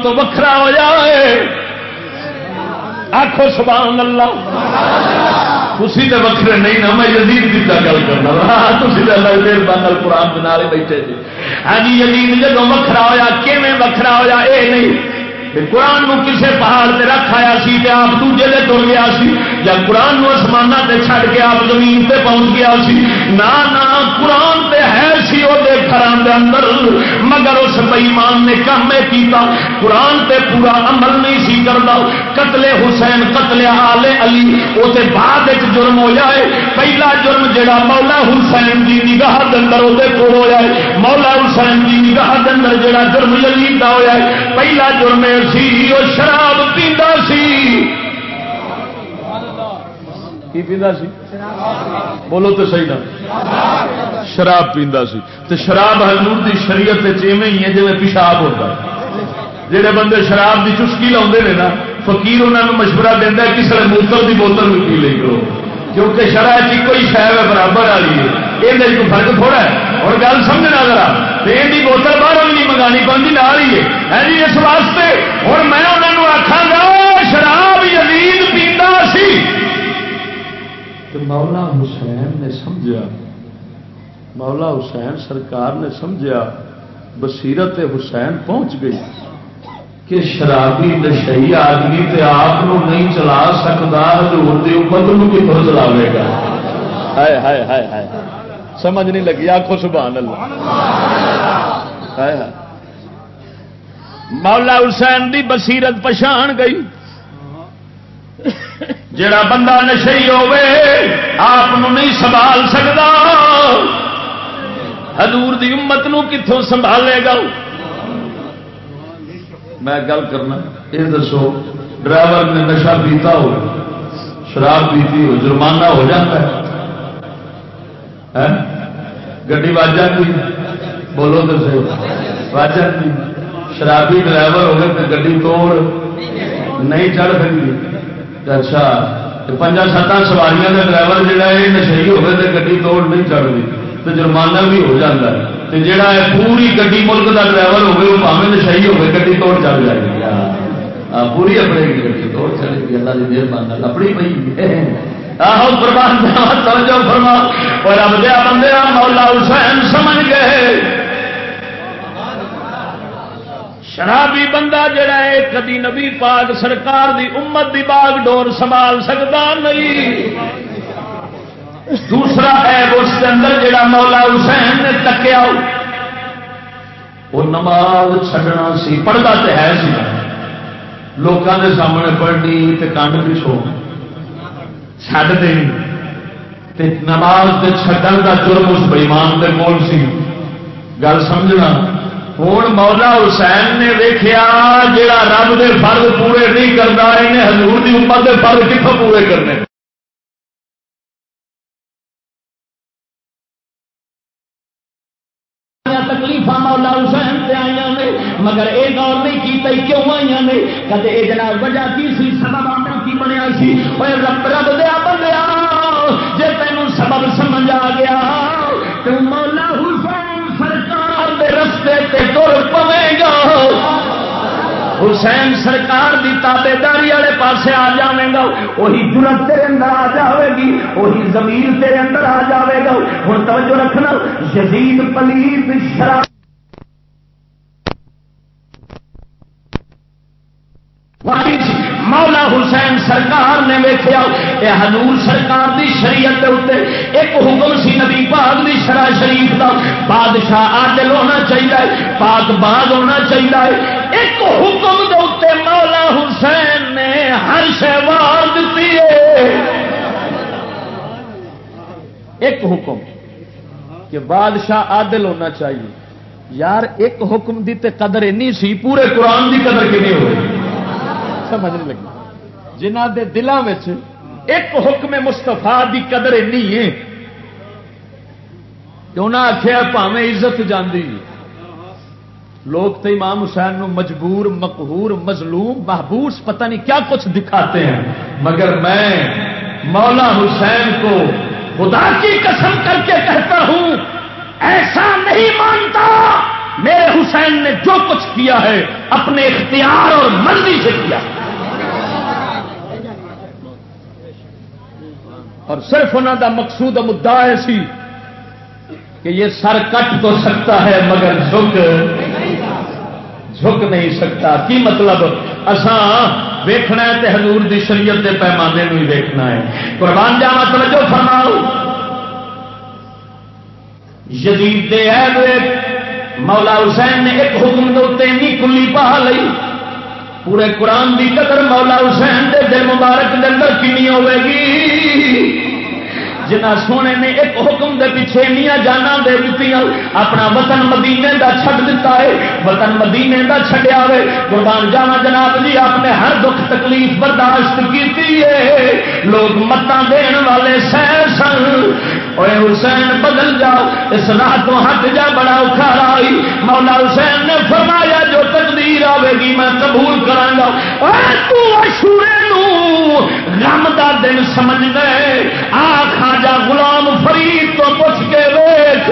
[SPEAKER 1] تو وکھرا ہو جائے۔ آخو سبحان اللہ۔ تھی تو وکرے نہیں نا، میں یزید کی گل کرنا۔ ہاں تھی تو بندل قرآن بنا لے بیٹھے جی۔ ہاں جی یزید جب وکھرا ہوا کیون وکھرا ہوا یہ نہیں۔ قرآن نو کسے پہاڑ تے رکھ آیا سی تے آپ دوجے دے تر گیا سی۔ یا قرآن نو آسمانہ تے چھڑ کے آپ زمین تے پہنچ گیا سی۔ نا نا، قرآن سی دے اندر، مگر اس بئیمان نے کام کیتا۔ قرآن تے پورا عمل نہیں سی کرتا قتل حسین، قتل آل علی وہ تے بعد ایک جرم ہو جائے پہلا جرم جڑا مولا حسین دی نگاہ اندر وہ کو ہو جائے مولا حسین دی نگاہ اندر جڑا جرم یزید دا ہو جائے پہلا جرم سی وہ شراب پیندا سی۔ کی پیندا سی؟ بولو تو صحیح نہ۔ شراب پیندا سی تو شراب حضور دی شریعت ایویں ہی ہے جی پیشاب ہوتا جہے بندے شراب دی چسکی لاؤ نا، فقیر انہوں نے مشورہ دینا کسی نے موتر دی بوتل بھی پی لے کرو۔ کیونکہ شرح چی کوئی شہر برابر والی ہے۔ یہ کوئی فرق تھوڑا ہے۔ اور گل سمجھنا ذرا یہ بوتل باہر بھی نہیں منگانی پڑتی نہ رہی ہے۔ ہاں جی اس واسطے اور میں انہوں نے آخا گا، شراب یزید پیتا سی۔ تو مولا حسین نے سمجھا مولا حسین سرکار نے سمجھا بصیرت حسین پہنچ گئی کہ شرابی نشئی آدمی تے آپ نہیں چلا سکتا ہزور کی امت کتوں چلاوے گا؟ ہائے ہائے ہائے ہائے۔ سمجھ نہیں لگی آخو سبحان اللہ۔ ہائے ہائے۔ مولا حسین دی بصیرت پچھان گئی۔ جڑا بندہ نشئی ہوے آپ نہیں سنبھال سکتا۔ حضور دی امت نو کتوں سنبھالے گا؟ میں گل کرنا، یہ دسو، ڈرائیور نے نشا پیتا ہو، شراب پیتی ہو، جرمانہ ہو جاتا ہے۔ گی واجہ کی بولو تو صحیح۔ واجہ کی شرابی ڈرائیور ہوگئے تو گی توڑ، نہیں چڑھ سکتی۔ اچھا پنجا سات سواریاں کا ڈرائیور جہا یہ نشئی ہوگی تو گی توڑ، نہیں چڑھتی تو جرمانہ بھی ہو جاتا ہے۔ جڑا ہے پوری گڈی ملک کا ڈرائیور ہوگی وہ پاوے نشائی ہوگی گی توڑ چل جائے۔ گی پوری اپنے گی توڑ چلے گی اللہ کی مہربانی اپنی پی آہو، قربان توجہ فرما۔ اور اب دیا بندے، مولا حسین سمجھ گئے۔ شرابی بندہ جڑا ہے، کدی نبی پاک سرکار دی امت دی باغ ڈور سنبھال سکتا نہیں۔ دوسرا ایب اس کے اندر جڑا مولا حسین نے تکیا وہ نماز چھڈنا سی پڑھتا تو ہے سی۔ لوگوں کے سامنے پڑھنی تو کنڈ بھی سو چڈ دیں نماز کے چھڈن کا جرم اس بئیمان کے کول سی۔ گل سمجھنا۔ ہوں مولا حسین نے ویخیا جا رب دے فرض پورے نہیں کرتا انہیں ہزور کی امت کے فرض کتوں پورے کرنے؟ تکلیف مولا حسین سے آئی نے، مگر یہ غور نہیں کی کیوں آئی نے؟ کدے یہ جناب وجہ کی سی؟ سبب آپ کی بنیا سی؟ رب رب دیا بندیا جی تینوں سبب سمجھ آ گیا، تو مولا حسین سرکار دے رستے تے تر پوے گا۔ حسین سرکار دی تابے داری والے پاسے آ جائے گا، وہی جرت تیرے اندر آ جائے گی، وہی زمین تیرے اندر آ جائے گا۔ ہوں توجہ رکھنا جدید پلیت شراب واحد مولا حسین سرکار نے ویکیا یہ حضور سرکار دی شریعت کے اتنے ایک حکم سی نبی پاک دی شرح شریف دا، بادشاہ عادل ہونا چاہیے پاک باغ ہونا چاہیے ایک حکم دے اتنے مولا حسین نے ہر شہوار دیتی ہے۔ ایک حکم کہ بادشاہ عادل ہونا چاہیے۔ یار، ایک حکم دی تے قدر اینی سی، پورے قرآن دی قدر کنی ہوئی سمجھنے لگی۔ جنہ دے دلوں میں ایک حکم مستفا دی قدر اینی ہے کہ انہیں آخیا پاوے عزت جاندی۔ لوگ تو امام حسین نو مجبور، مقہور، مظلوم، محبوس پتہ نہیں کیا کچھ دکھاتے ہیں۔ مگر میں مولا حسین کو خدا کی قسم کر کے کہتا ہوں، ایسا نہیں مانتا۔ میرے حسین نے جو کچھ کیا ہے، اپنے اختیار اور مرضی سے کیا۔ ہے اور صرف انہوں کا مقصود مدعا سی کہ یہ سر کٹ تو سکتا ہے مگر جھک جھک نہیں سکتا۔ کی مطلب؟ اسان ویخنا ہے تو حضور دی شریعت کے پیمانے ہی ویکنا ہے۔ قربان جا مطلب جو فرماؤ۔ یزید دے مولا حسین نے ایک حکم دے کلی پا لی پورے قرآن دی قدر مولا حسین دے دل مبارک دے اندر کنی ہوے گی؟ جنا سونے نے ایک حکم دے پیچھے نیا جانا دے دیتی اپنا وطن مدینے دا چھڈ دیتا ہے، وطن مدینے دا چھڈیا ہوئے قربان جانا جناب جی آپ نے ہر دکھ تکلیف برداشت کی لوگ متا دین والے سیر سن۔ اوے حسین بدل جاؤ، اس راہ تو ہٹ جا، بڑا اکھاڑا آئی۔ مولا حسین نے فرمایا، جو تقدیر آئے گی میں قبول کرا تو اشورے غم دا دن سمجھ گئے آ خاجا غلام فرید تو پوچھ کے ویٹ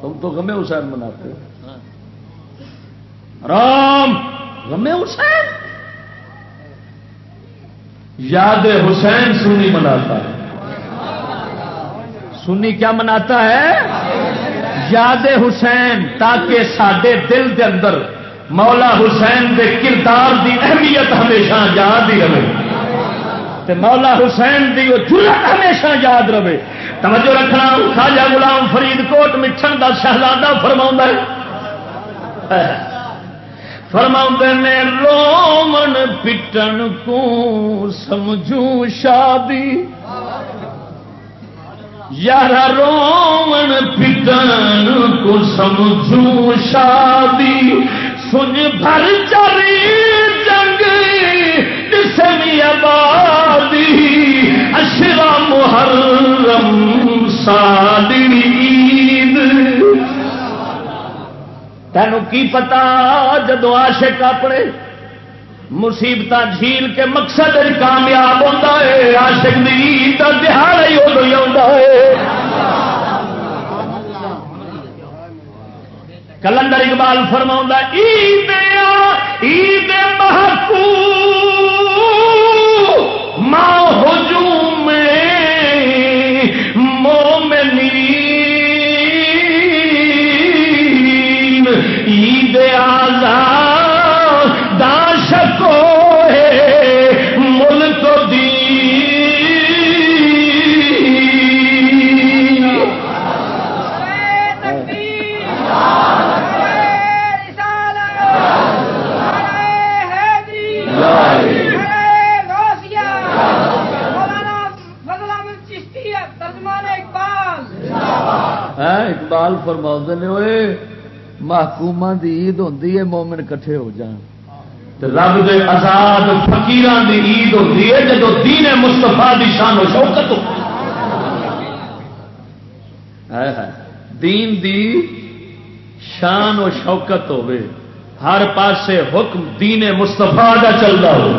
[SPEAKER 1] تم تو غم حسین مناتے رام، غم حسین؟ یاد حسین سنی مناتا ہے۔ سنی کیا مناتا ہے؟ یاد حسین تاکہ سڈے دل کے اندر مولا حسین دے کردار دی اہمیت ہمیشہ یاد ہی رہے۔ مولا حسین دی وہ جرت ہمیشہ یاد رہے۔ توجہ رکھنا خاجا غلام فرید کوٹ مٹھن کا شہزادہ فرما فرما نے رومن پٹن کو سمجھوں شادی۔ یار رومن پٹن کو سمجھوں شادی۔ سن بھر چری جنگ سمی آبادی۔ اشرا محرم سادی عید۔ تینوں کی پتا جدو عاشق اپنے مصیبت جھیل کے مقصد کامیاب ہوتا ہے۔ آشک عید کا دہاڑ ہی ادو ہی آتا ہے۔ کلندر اقبال فرما عید عید محکو اقبال فرما نے ہوئے محکوما دی عید ہوتی ہے، مومن کٹھے ہو جان۔ رب دے آزاد فقیران دی عید ہوتی ہے جب دین مستفا دی شان و شوکت ہو۔ دین دی شان و شوکت ہوے ہر پاسے حکم دین مستفا کا چلتا ہو۔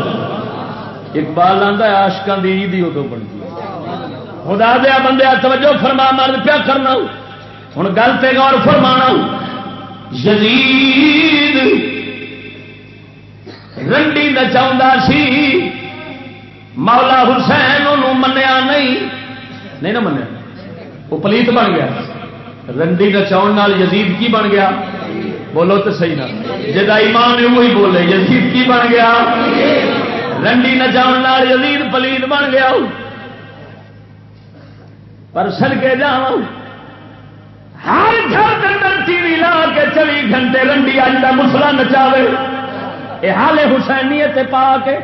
[SPEAKER 1] اقبال آتا ہے آشکان دی عید ہی ادو بنتی۔ خدا دیا بندے توجہ فرما، مرد پیا کرنا ہوں گل تے غور فرمانا۔ یزید رنڈی نچا سی۔ مولا حسین منیا نہیں۔ نہیں نا منیا۔ وہ پلیت بن گیا۔ رنڈی نچاؤ یزید کی بن گیا؟ بولو تو صحیح نہ جا ایمان وہی بولے۔ یزید کی بن گیا؟ رنڈی نچاؤ یزید پلیت بن گیا۔ پر سن کے ہر گھر ٹی وی لا کے چوبی گھنٹے رنڈی اج کا مسلا نچاوے۔ یہ حال حسینی پا کے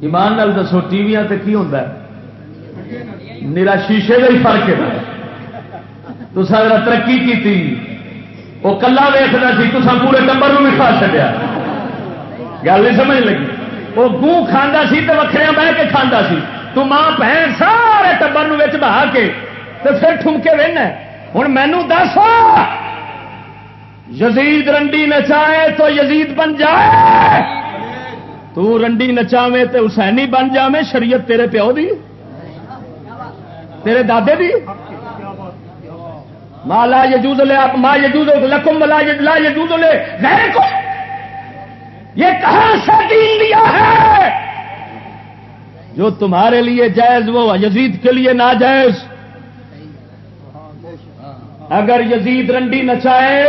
[SPEAKER 1] ایمان نال دسو، ٹی وی کی ہوتا ہے؟ میرا شیشے کا ہی فرق ہے۔ تو ترقی کی وہ کلا ویستا سی تو پورے ٹبر بھی کھا چڑیا گل نہیں سمجھ لگی؟ وہ گوں کھانا سی تو وکھریا بہ کے کھانا سی۔ تو ماں بہن سارے ٹبر بہا کے تو پھر ٹھمکے وہنا ہوں مینو دس یزید رنڈی نچائے تو یزید بن جائے تو رنڈی نچاوے تو حسینی بن جائے شریعت تیرے پیو دی تیرے دادے دی مالا یجوز لے آپ ماں یجوز لکم لا لا یجوز لے غیر کو یہ کہاں سے دین دیا ہے جو تمہارے لیے جائز وہ یزید کے لیے ناجائز۔ اگر یزید رنڈی نچائے،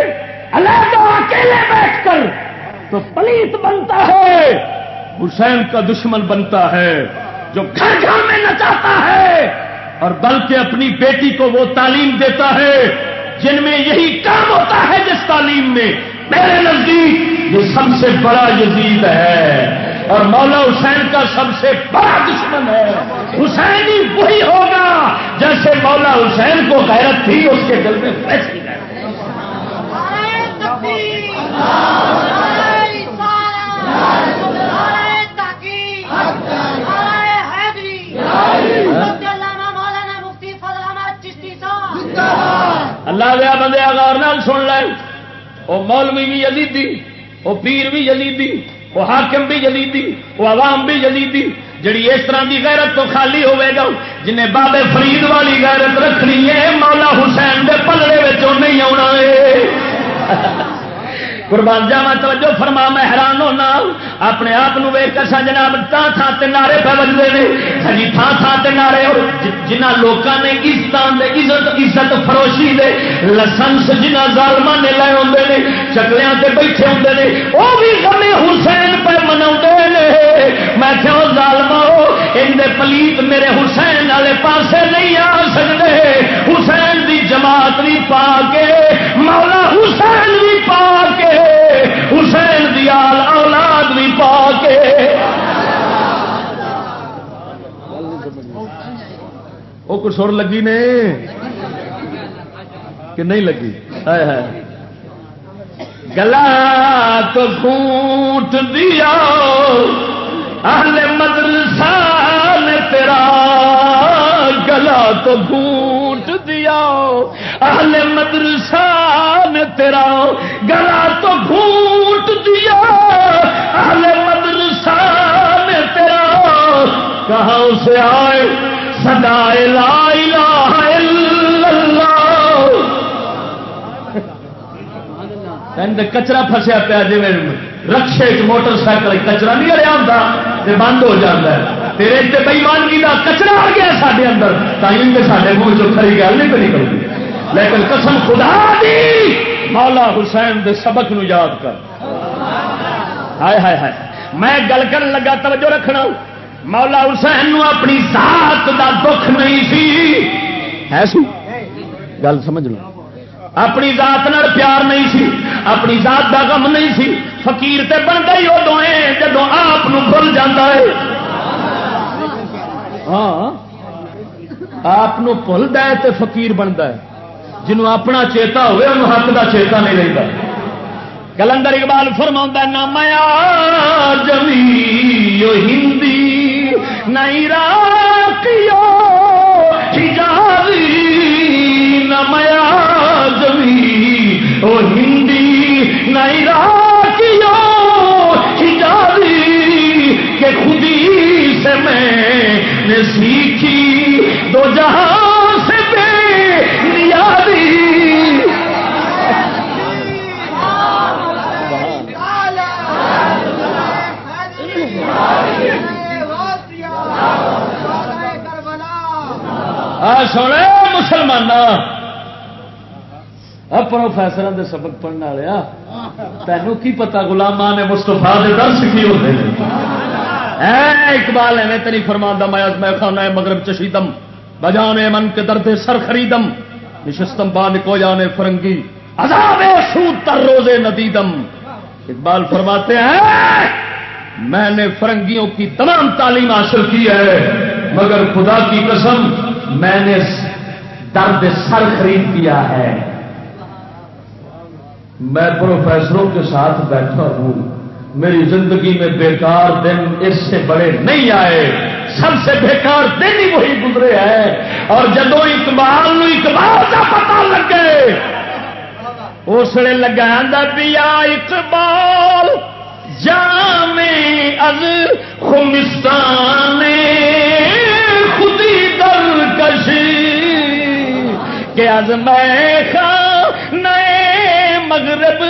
[SPEAKER 1] اللہ اکیلے بیٹھ کر تو پلیت بنتا ہے۔ حسین کا دشمن بنتا ہے، جو گھر گھر میں نچاتا ہے۔ اور بلکہ اپنی بیٹی کو وہ تعلیم دیتا ہے، جن میں یہی کام ہوتا ہے، جس تعلیم میں میرے نزدیک یہ سب سے بڑا یزید ہے۔ اور مولا حسین کا سب سے بڑا دشمن ہے۔ حسین ہی وہی ہوگا جیسے مولا حسین کو غیرت تھی، اس کے دل میں فیصلے اللہ دیا بندے آگار نال سن لے۔ وہ مولوی بھی یزیدی، وہ پیر بھی یزیدی۔ وہ حاکم بھی جلیدی وہ عوام بھی جلیدی جڑی اس طرح کی غیرت تو خالی ہوئے گا، جنہیں بابے فرید والی غیرت رکھنی ہے، مولا حسین دے پلڑے نہیں آنا ہے قربان جاوا توجہ فرما، میں حیران ہونا، اپنے آپ ویک سا جناب تھان تھان سے نعرے پہ بجتے ہیں ہجی تھان تھان سے نعرے جنہ لوگوں نے عزت عزت عزت فروشی دے، لسنس جنہ ظالم نے لے آتے ہیں چکلیاں سے بیٹھے ہوتے ہیں وہ بھی سمے حسین پہ منا میں کیوں ظالما ان پلیت میرے حسین والے پاسے نہیں آ سکتے۔ حسین دی جماعت بھی پا کے، مولا حسین بھی پا کے حسین دیال اولاد بھی پا کے وہ کچھ سر لگی نے؟ کہ نہیں لگی؟ ہے گلا تو گھونٹ دیا، اہل مدرسہ نے تیرا گلا تو گھونٹ دیا۔ اہل مدرسہ نے تیرا گلا تو گھونٹ دیا۔ اہل مدرسہ نے تیرا کہاں سے آئے سدا لا الہ الا اللہ۔ کچرا فسیا پیا جی رکشے موٹر سائیکل کچرا نہیں اریا ہوتا بند ہو جاتا ہے۔ تیرے بےمانگی کا کچرا آ گیا سارے اندر تائیں سارے منہ چ گل نہیں پہ نکلتی لیکن قسم خدا دی، مولا حسین دے سبق نو یاد کر۔ ہائے ہائے ہائے۔ میں گل کر لگا، توجہ رکھنا۔ مولا حسین نو اپنی ذات دا دکھ نہیں سی۔ ہے سی؟ گل سمجھ لو۔ اپنی ذات نال پیار نہیں سی، اپنی ذات دا غم نہیں سی۔ فقیر تے بنتا ہی ادو ہے جدو آپ بھول جاتا ہے۔ ہاں۔ آپ بھولتا ہے تو فقیر بنتا ہے۔ جنہوں اپنا چیتا ہوئے انہوں حق دا چیتا نہیں رہتا کلندر اقبال فرما نامیا جمی ہندی نہیں راکیو سونے مسلمان پروفیسر دے سبق پڑھنے والے تینوں کی پتا گلاما نے مستفا دے درس کی ہوتے اقبال، ایویں تری فرماندہ میں میں خانہ مغرب چشیدم بجانے من کے درد سر خریدم۔ نشستم با نکو جانے فرنگی۔ عذاب سود تر روزے ندیدم۔ اقبال فرماتے ہیں، میں نے فرنگیوں کی تمام تعلیم حاصل کی ہے، مگر خدا کی قسم میں نے درد سر خرید کیا ہے۔ میں پروفیسروں کے ساتھ بیٹھا ہوں۔ میری زندگی میں بیکار دن اس سے بڑے نہیں آئے۔ سب سے بیکار دن ہی وہی گزرے ہیں۔ اور جدو اقبال اقبال کا پتا لگے، اس لیے لگا دیا اقبال جام از خمستان۔ کہ از میں خان نئے مغرب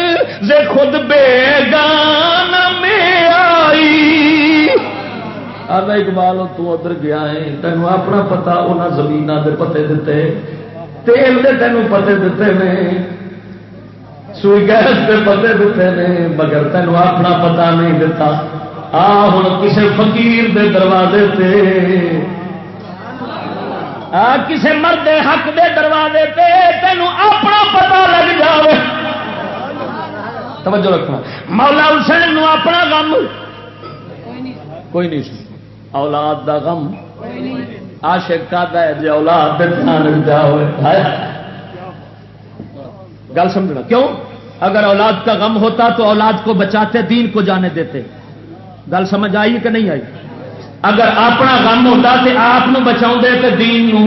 [SPEAKER 1] سے خود بے گان میں آئی۔ آدھا اقبال، تو ادھر گیا ہے تینوں اپنا پتا انہیں زمین دے پتے دیتے تیل دے تینوں پتے دیتے ہیں سوئی گیس کے پتے دیتے ہیں مگر تینوں اپنا پتا نہیں دتا۔ آ ہوں کسی فقیر دے دروازے تے کسی مرد حق دے دروازے تے تینوں اپنا پتا لگ جائے توجہ رکھنا۔ مولا حسین نو اپنا غم۔ کوئی نہیں سی اولاد دا غم۔ عاشق کا ہے جی اولاد دے گل سمجھنا۔ کیوں؟ اگر اولاد کا غم ہوتا تو اولاد کو بچاتے دین کو جانے دیتے۔ گل سمجھ آئی کہ نہیں آئی؟ اگر اپنا غم ہوتا تو آپ بچا تو دین نو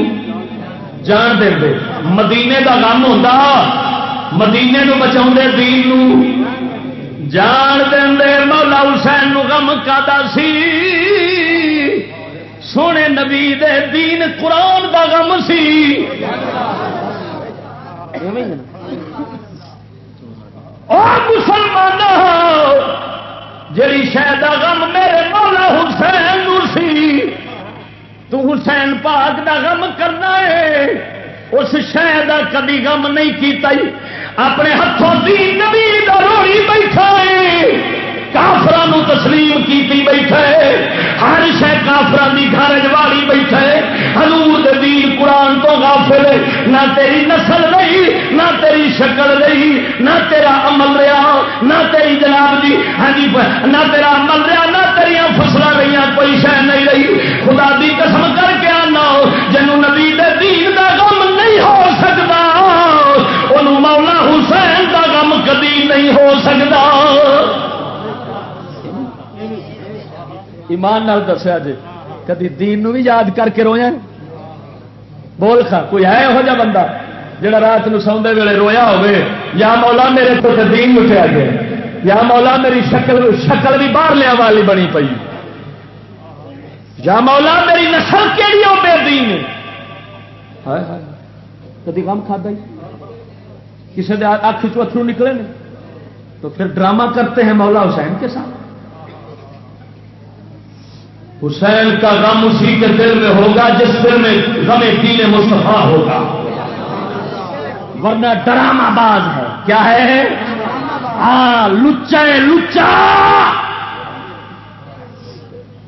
[SPEAKER 1] جان دے مدینے کا غم ہوتا مدینے نو بچا دین نو جان دے مولا حسین نو غم کا سی۔ سونے نبی دے دین قرآن دا غم سی۔ مسلمان جی شاید غم میرے مولا حسین سی۔ تو حسین پاک دا غم کرنا ہے۔ اس شہ کدی غم نہیں کیتا اپنے ہاتھوں دین نبی دا روڑی بیٹھا ہے۔ کافران تسلیم کی بیٹھے ہر شہ کافران کی گھر والی بیٹھے ہلور دین قرآن تو غافل نہ تیری نسل نہیں نہ تیری شکل نہیں نہ تیرا عمل رہا، نہ تیری جناب جی ہاں جی نہ تیرا عمل رہا، نہ تیریا فصل رہی کوئی شہ نہیں رہی۔ خدا دی قسم کر کے آنا جنو نبی دے دین دا غم نہیں ہو سکتا انہوں مولا حسین دا غم کبھی نہیں ہو سکتا ایمان نال دسیا جی۔ کدی دین نو بھی یاد کر کے رویا بول کھا کوئی ہے یہو جا بندہ جڑا رات نو سوندے ویلے رویا ہوے یا مولا میرے تو دین اٹھیا گیا۔ یا مولا میری شکل شکل بھی باہر لیا والی بنی پئی۔ یا مولا میری نسل کہڑی ہو بے دین کدی کام کھا کسی اکھ چترو نکلے تو پھر ڈرامہ کرتے ہیں مولا حسین کے ساتھ حسین کا غم اسی کے دل میں ہوگا جس دل میں غم دین مصطفیٰ ہوگا۔ ورنہ ڈرامہ باز ہے۔ کیا ہے؟ ہاں لچا۔ لچا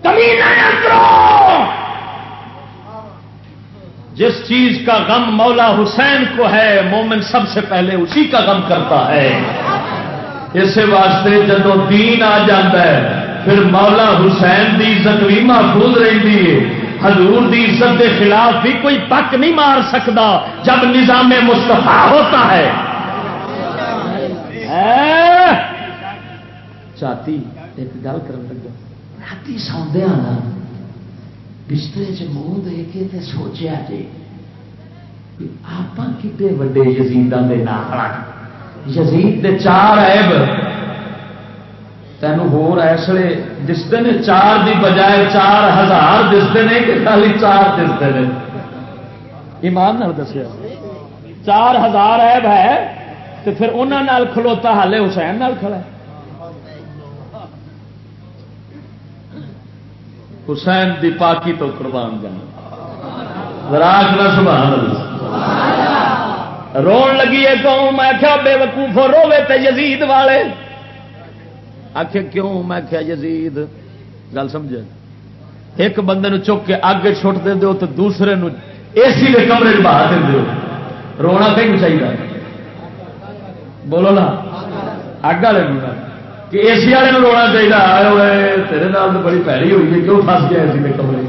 [SPEAKER 1] کمی جس چیز کا غم مولا حسین کو ہے، مومن سب سے پہلے اسی کا غم کرتا ہے۔ اس واسطے جدو دین آ جاتا ہے پھر مولا حسین کی عزت بھی محفوظ رہتی ہے۔ حضور دی عزت کے خلاف بھی کوئی پک نہیں مار سکتا جب نظام مستفا ہوتا ہے۔ چاہتی ایک گل کر لگا۔ رات سوندیا نا۔ بسترے چ منہ دے کے سوچیا جی آپ کتنے وڈے یزیدان کے نام یزید دے چار ایب تینوں ہو ایسے دستے ہیں چار دی بجائے چار ہزار دستے ہیں کہ خالی چار دستے ہیں ایمان نال دسیا۔ چار ہزار ایب ہے تو پھر انہوں کھلوتا ہالے حسین نال کھڑا حسین دی پاکی تو قربان جانا۔ راک نہ سبحان اللہ۔ رون لگی ہے قوم میں کیا بے وقوف روے تے یزید والے۔ آخ کیوں؟ میں کیا یزید، گل سمجھ ایک بندے نو چک کے اگ چھٹ دے دو تو دوسرے نو اے سی کے کمرے بہا دے دو رونا کہیں چاہیے بولو نا۔ اگ والے کہ اے سی والے رونا چاہیے تیرے نال تو بڑی پیڑی ہوئی ہے، کیوں پس گیا اے سی کے کمرے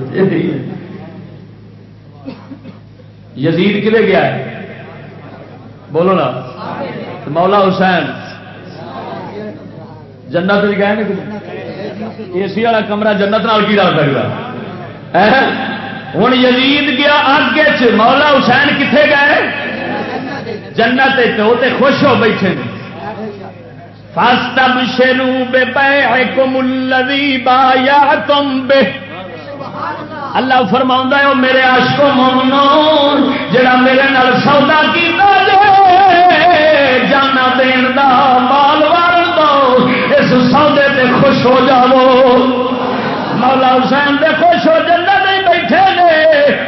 [SPEAKER 1] یزید کدے گیا ہے؟ بولو نا۔ مولا حسین جنت گئے نا اے سی والا کمرہ جنت نال کی ڈال سکتا ہوں یزید گیا اگ مولا حسین کتنے گئے؟ جنت تے خوش ہو بیٹھے فاستب شروع بے پے کم بایا تم بے اللہ فرما ہے وہ میرے آشکو مومنو، جڑا میرے نال سودا کیتا جے جانا دین دا مال سودے تے خوش ہو جاؤ۔ مولا حسین دے خوش ہو جانا نہیں بیٹھے نے۔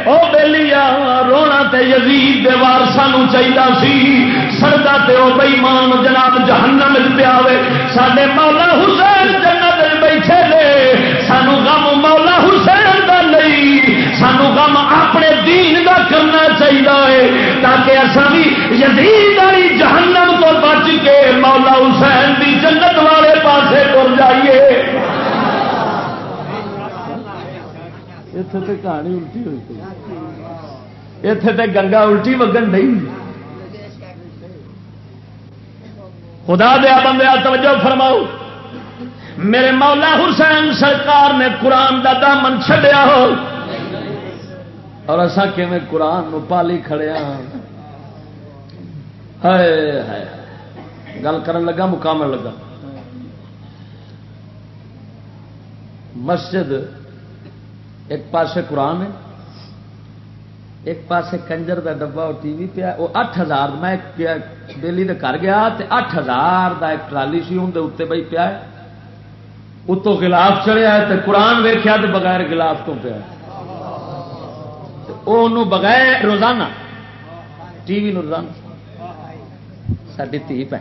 [SPEAKER 1] او بےلیا رونا تے یزید دے وارسا چاہیے سی۔ سردا تے او بئیمان جناب جہنم پیا سڈے مولا حسین جنت بیٹھے نے۔ سانو غم مولا حسین دا نہیں۔ سانو غم اپنے دین دا کرنا چاہیے تاکہ اصا بھی یزید والی جہنم تو بچ کے مولا حسین دی جنت والے پاسے تر جائیے اتے کہانی الٹی ہوئی اتے تو گنگا الٹی وگن نہیں خدا دیا بندے توجہ فرماؤ میرے مولا حسین سرکار نے قرآن کا دامن چڈیا ہو اور اصا کہ قرآن پالی کھڑیا ہے گل کرن لگا مکامل لگا مسجد ایک پاسے قرآن ہے، ایک پاسے کنجر دا ڈبا ٹی وی پیا، وہ اٹھ ہزار، میں دلی کر گیا اٹھ ہزار دا ایک ٹرالی سی اندر اتنے بھائی پیا اتو گلاف چڑھیا تو قرآن ویخیا تو بغیر گلاف تو پیا وہ بغیر روزانہ ٹی وی روزانہ۔ ساری تھی پہ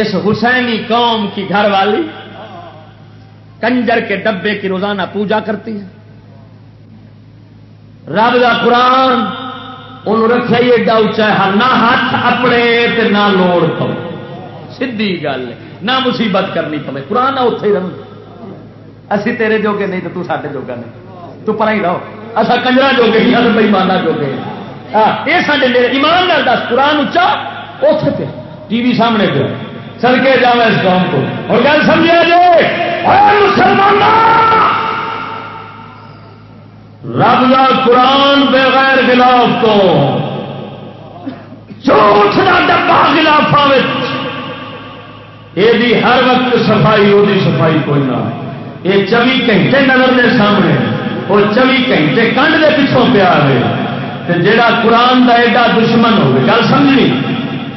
[SPEAKER 1] اس حسینی قوم کی گھر والی کنجر کے ڈبے کی روزانہ پوجا کرتی ہے رب کا قرآن ان رکھا ہی ایڈا اچا ہے نہ ہاتھ اپنے نہ لوڑ پو سی گل نہ مصیبت کرنی پوے۔ قرآن اتے ہی رہو اسی تیرے جوگے نہیں تو تو ساڈے جوگا نہیں۔ تو پر ہی رہو۔ اصا کنجرا جوگے ہی ہر بھائی مانا جوگے ہاں، یہ سارے میرے ایمان دس، قرآن اچا اتے پہ ٹی وی سامنے پہ سر کے جا اس قوم کو۔ اور گل سمجھا جی مسلمان رب کا قرآن بغیر گلاف تو، جھوٹ کا ڈبا گلافا یہ ہر وقت صفائی وہ صفائی کوئی نہ۔ یہ چوبی گھنٹے نظر کے سامنے وہ چوبی گھنٹے کنڈ کے پچھوں پیا رہے جا قرآن کا ایڈا دشمن ہوگی گل سمجھنی؟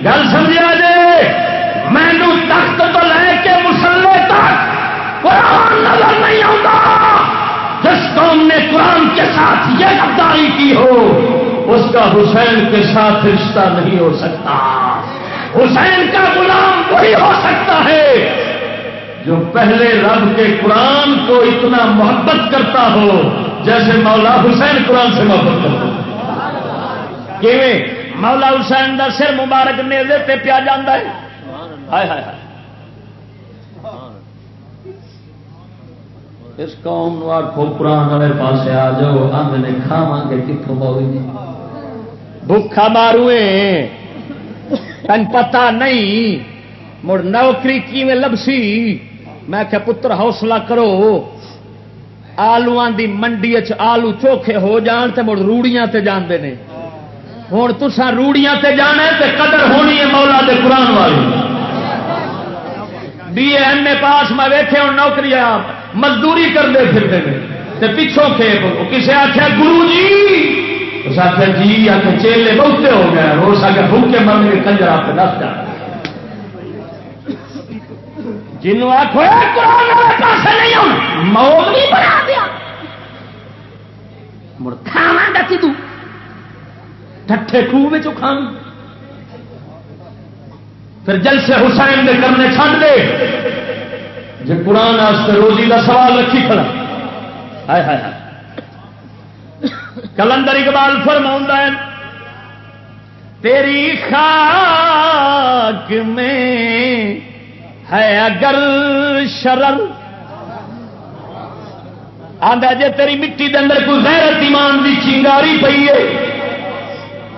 [SPEAKER 1] گل سمجھا جی مینو تخت تو لے کے مسلے تک قرآن نظر نہیں آتا۔ جس قوم نے قرآن کے ساتھ یہ غداری کی ہو، اس کا حسین کے ساتھ رشتہ نہیں ہو سکتا۔ حسین کا غلام وہی ہو سکتا ہے جو پہلے رب کے قرآن کو اتنا محبت کرتا ہو، جیسے مولا حسین قرآن سے محبت کرتا ہو۔ کہ مولا حسین کا سر مبارک نیزے تے پیا جانا ہے۔
[SPEAKER 2] اس قوم نو آخو قرآن والے پاس آ جاؤ آدھے کھاوا گے کتوں جی
[SPEAKER 1] بھوکھا مارو تن پتا نہیں۔ مڑ نوکری کی لبسی؟ میں کہ پتر حوصلہ کرو۔ آلو دی منڈی آلو چوکھے ہو جان تے مڑ روڑیاں تے جاندے نے۔ ہوں تسا روڑیاں تے جانا تے قدر ہونی ہے مولا دے قرآن والی۔ بی ایم اے پاس میں ویٹے ہوں، نوکری مزدوری کرتے پھرتے ہیں۔ پچھوں کھیپ کسی آخیا گرو جی؟ اس آخر جی آ کے چیلے بہتے ہو گئے۔ ہو سکے بھوکے مرنے کے کنجر آپ دس جا جنوں آخو پاس نہیں موت بنا دیا۔ مڑ کھانا گا کدو خوہ کھان پھر جلسے حسین دے کرنے چھڈ دے۔ جی قرآن روزی کا سوال رکھی کھڑا۔ ہائے ہائے کلندر اقبال فرما ہے، تیری خاک میں ہے اگر شرر۔ آدھا جی تیری مٹی دے اندر کوئی غیرت ایمان کی چنگاری پی ہے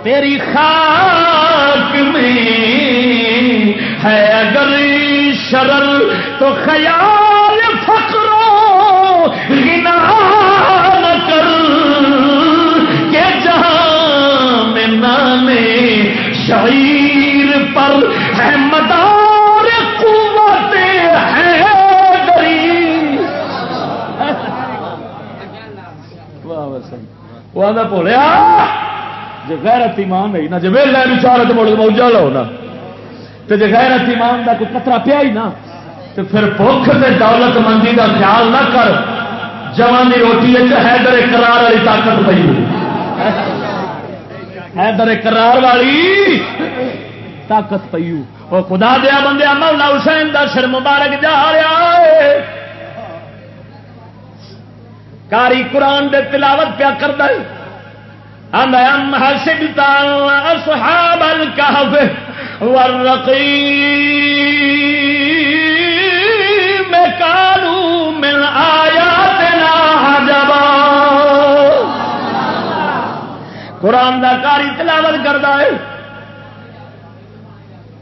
[SPEAKER 1] تیری خاک میں ہے اگر شرر تو خیال فکرو گنا کر کے جہاں میں نانے شعیر پر ہے مدار قوت ہے وہ بولیا جی غیرت ایمان نہیں نہ جی ویلا بچارے تو مڑ لو نا۔ تو جی غیرت ایمان کا کوئی کترا پیا ہی نا تو پھر بخ سے دولت مندی کا خیال نہ کر جوانی روٹی حیدر کرار والی طاقت پی حیدر کرار والی طاقت پی وہ خدا دیا بندے مولا حسین دا سر مبارک جا رہا ہے۔ کاری قرآن دے تلاوت پیا کر دے ام حسبتا اصحاب الكهف میں کالو مل آیا جبا قرآن کا کاری تلاوت کرتا ہے۔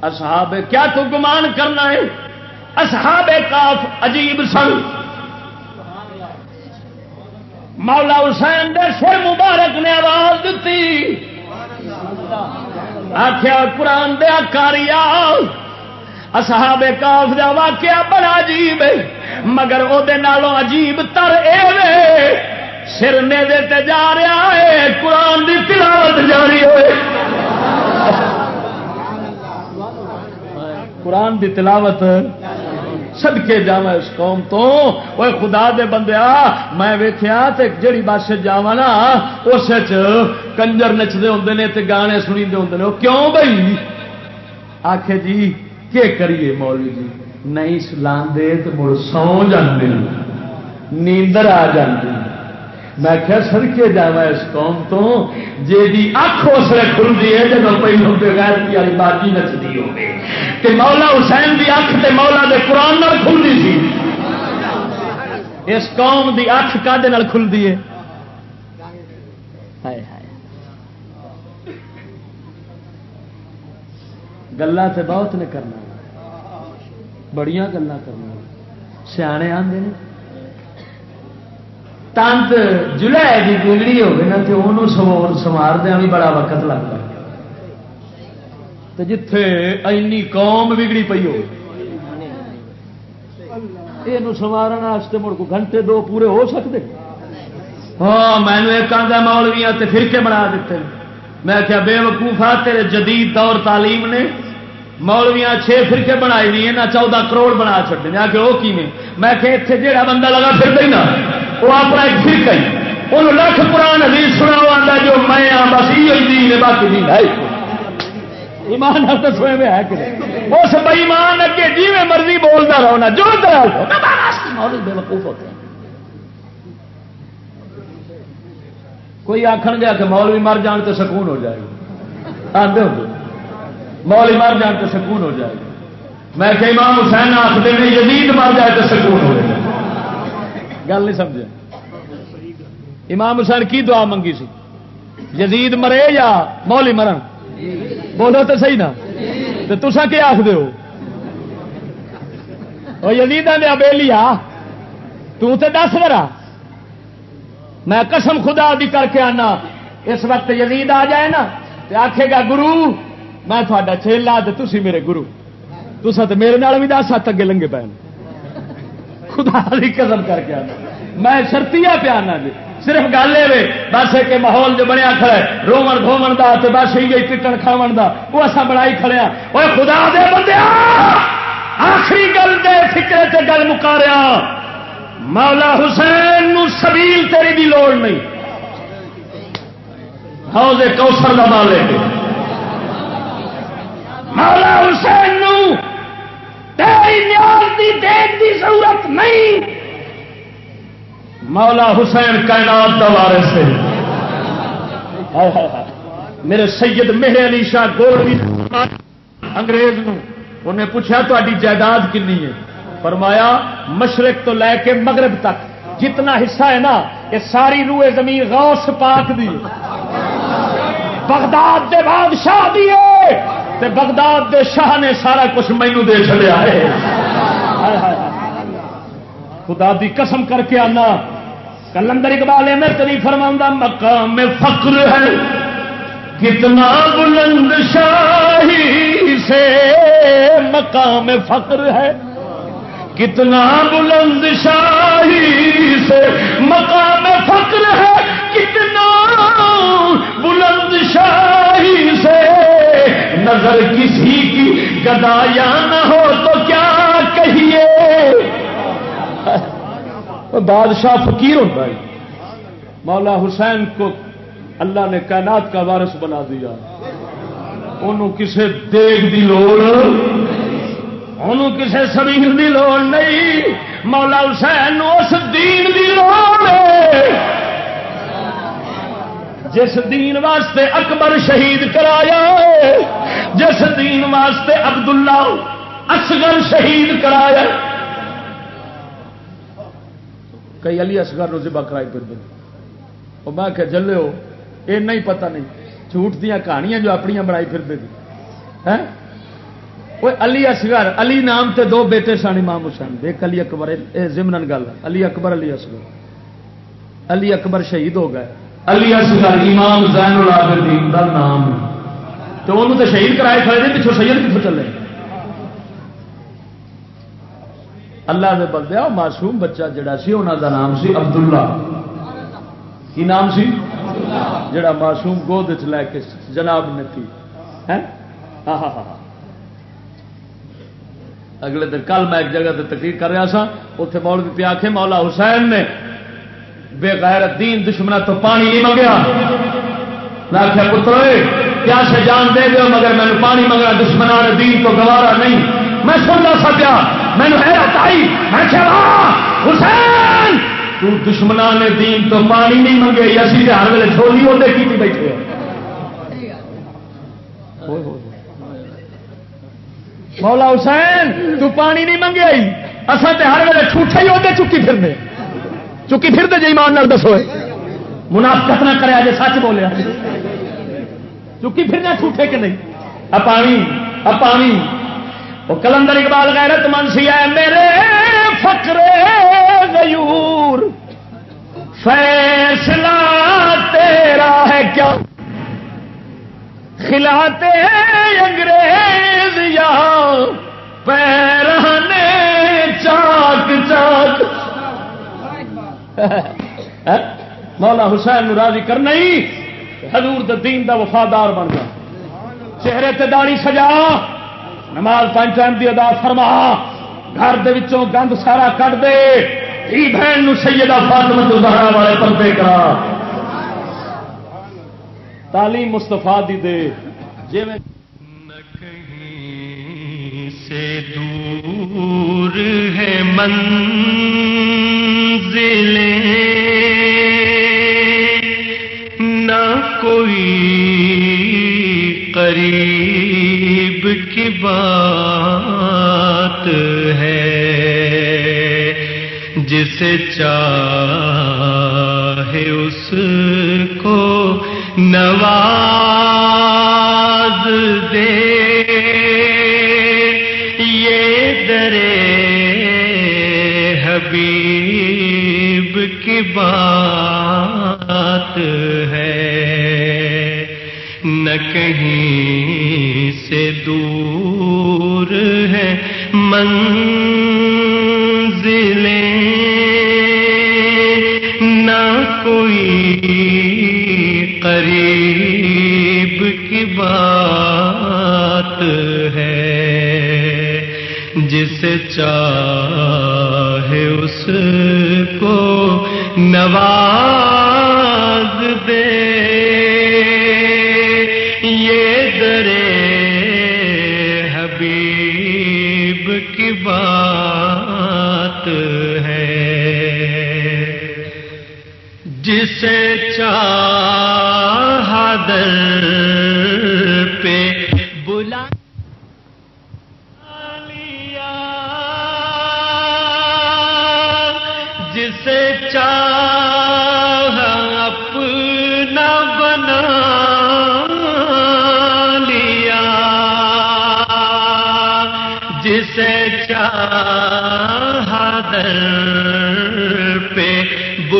[SPEAKER 1] اصحاب کیا تو گمان کرنا ہے؟ اصحاب کاف عجیب سن۔ مولا حسین دے سر مبارک نے آواز دیتی آخیا قرآن دیا کاری اصحاب کاف دا واقعہ بڑا عجیب ہے، مگر وہ عجیب تر اے سر نے دے جا رہا ہے، قرآن دی تلاوت جاری ہوئے۔ قرآن دی تلاوت سدکے جا اس قوم تو۔ وہ خدا دے بندیا میں ویخیا جہی بس جا نا اس کنجر نچتے ہوں نے گانے سنی ہوں کیوں بھائی آخ جی کہ کریے مولوی جی؟ نہیں سلان تو مڑ سو جاندے نیندر آ جاتی میں کیا سڑکے جا اس قوم تو۔ جی اکھ اس لیے کھلتی ہے جب پہلو بغیر کی والی باقی نچتی ہوگی۔ کہ مولا حسین کی اکھ تے مولا دے قرآن کھلتی سی۔ اس قوم کی اکھ کدے کھلتی ہے؟ گلا تو بہت نے کرنا۔ بڑی گلا کرنا۔ سیانے آتے ہیں تند جلائے کی بگڑی ہوگی نا تو انہوں سوار سوار دیا بھی بڑا وقت لگتا تو جتھے اینی قوم بگڑی پی ہو۔ یہ سوارن مڑ کو گھنٹے دو پورے ہو سکتے ہاں مینو ایک آدھا مولویا فرقے بنا دیتے میں کیا بے وقوفا تیرے جدید دور تعلیم نے مولویا چھ فرقے بنائے نہیں نہ چودہ کروڑ بنا چڑتے میں کہ وہ کی میں کہ اتنے جہاں بندہ لگا پھر ہی نہ وہ اپنا ایک فرقہ ہی۔ ان لکھ پران حدیث سنا آتا جو میں ہاں بس یہ دین باقی دین ہے۔ ایمان میں ہے کہ اس بئیمان اگے جی میں مرضی بولتا رہو نا جو بے وقوف ہوتے ہیں۔ کوئی آخر گیا کہ مولوی مر جان تو سکون ہو جائے گا۔ آدھے ہو مولی مر جائے تو سکون ہو جائے گا۔ میں کہ امام حسین آخر نے یزید مر جائے تو سکون ہو جائے گل نہیں سمجھے۔ امام حسین کی دعا منگی سی؟ یزید مرے یا مولی مرن؟ بولو تو صحیح نا۔ تو تسا کیا آخ دو یزید نے بے لیا تو تے دس برا میں قسم خدا دی کر کے آنا، اس وقت یزید آ جائے نا۔ آخے گا، گرو میں تھوڑا چیلا تو تھی میرے گرو۔ تسا تو میرے نال بھی دس ہاتھ اگے لنگے پے خدا دی قسم کر کے آنا۔ میں شرطیا پیا جی۔ صرف گل یہ بس کہ ماحول جو بنیا کھڑا ہے۔ رومن گھومن کا بس ہی گئی ٹکن کھاو کا وہ اصا بڑائی کھڑے ہاں۔ وہ خدا دے بندے آخری گل دے فکرے تے گل مکاریا۔ مولا حسین نو سبیل تیری دی لوڑ نہیں۔ حوض کوسر کا مالک۔ مولا حسین نو تیری نیاز دی دیکھ دی ضرورت نہیں۔ مولا حسین کائنات کا وارث ہے۔ میرے سید میرے علی شاہ گول انگریز نو انہیں پوچھا تاری جائیداد کنی ہے۔ فرمایا، مشرق تو لے کے مغرب تک جتنا حصہ ہے نا، یہ ساری روئے زمین غوث پاک دی۔ بغداد دے بادشاہ دیے تے بغداد دے شاہ نے سارا کچھ مینو دے چلے خدا دی قسم کر کے آنا۔ کلندر اقبال میں تری فرما مقام میں فخر ہے۔ کتنا بلند شاہی سے مقام فخر ہے۔ کتنا بلند شاہی سے مقام فخر ہے۔ کتنا بلند شاہی سے نظر کسی کی گدایا نہ ہو تو کیا کہیے؟ بادشاہ فقیر ہوتا ہے۔ مولا حسین کو اللہ نے کائنات کا وارث بنا دیا۔ انہوں کسے دیگ دی لوڑ انہوں کسے سبیر دی لوڑ نہیں۔ مولا حسین اس دین دی لوڑ جس دین واسطے اکبر شہید کرایا جس دین واسطے عبداللہ اصغر شہید کرایا کئی علی اصغر نو ذبح کرائی پھر دیں میں کہ جلے ہو یہ نہیں پتہ نہیں، جھوٹ دیا کہانیاں جو اپنی بنائی پھر دے وہ علی اصغر، علی نام تے دو بیٹے سن، امام حسین۔ ایک علی اکبر زمن گل علی اکبر، علی اصغر۔ علی اکبر شہید ہو گئے۔ علی اصغر، امام زین العابدین، دا نام تو انہوں تو شہید کرائے کھڑے تھے، پچھو سید کتوں چلے اللہ نے بندیا معصوم بچہ جڑا سی انہوں دا نام سی عبداللہ۔ کی نام سی؟ جڑا معصوم گود لے کے جناب نے تھی۔ اگلے دن کل میں ایک جگہ تے تقریر کر رہا سا اتنے مولوی پہ آخے مولا حسین نے بے غیر دین دشمنا تو پانی نہیں منگیا۔ میں آخیا پتر کیا سے جان دے دو مگر میں پانی منگنا دشمنا نے دین تو گوارا نہیں۔ میں سننا سکیا میں نے حیرت آئی۔ میں حسین، تو دشمنا نے دین تو پانی نہیں منگے۔ اسی ہر ویلے چھولی وہ کی بیٹھے مولا حسین، تو پانی نہیں منگے اصل تو ہر ویلے ٹھوٹے ہی ہوتے چکی پھرنے۔ چکی پھرتے جی مان نال دسو منافقت نہ کرے جی سچ بولے چکی پھرنا ٹھوٹے کہ نہیں۔ ا پانی ا پانی وہ کلندر اقبال غیرت منسی ہے، میرے فکرے غیور۔ فیصلہ تیرا ہے کیا؟ کھلاتے انگریز یہاں۔ پیرنے ہاں چاک چاک۔ مولا حسین راضی کرنا ہی حضور دین دا وفادار بن گیا چہرے تے داڑی سجا۔ نماز پانچ ٹائم دی ادا فرما۔ گھر دے وچوں گند سارا کٹ دے۔ ای بہن نو سیدہ فاطمہ زہرا والے پردے کرا۔ تعلیم مستفا دی دے۔ جی میں
[SPEAKER 3] سے دور ہے من۔ منزلیں نہ کوئی قریب کی بات ہے جسے چاہے اس کو نواز دے بات ہے، نہ کہیں سے دور ہے منزلیں، نہ کوئی قریب کی بات ہے، جسے چاہے اس نواز دے۔ یہ درے حبیب کی بات ہے۔ جسے چاہ در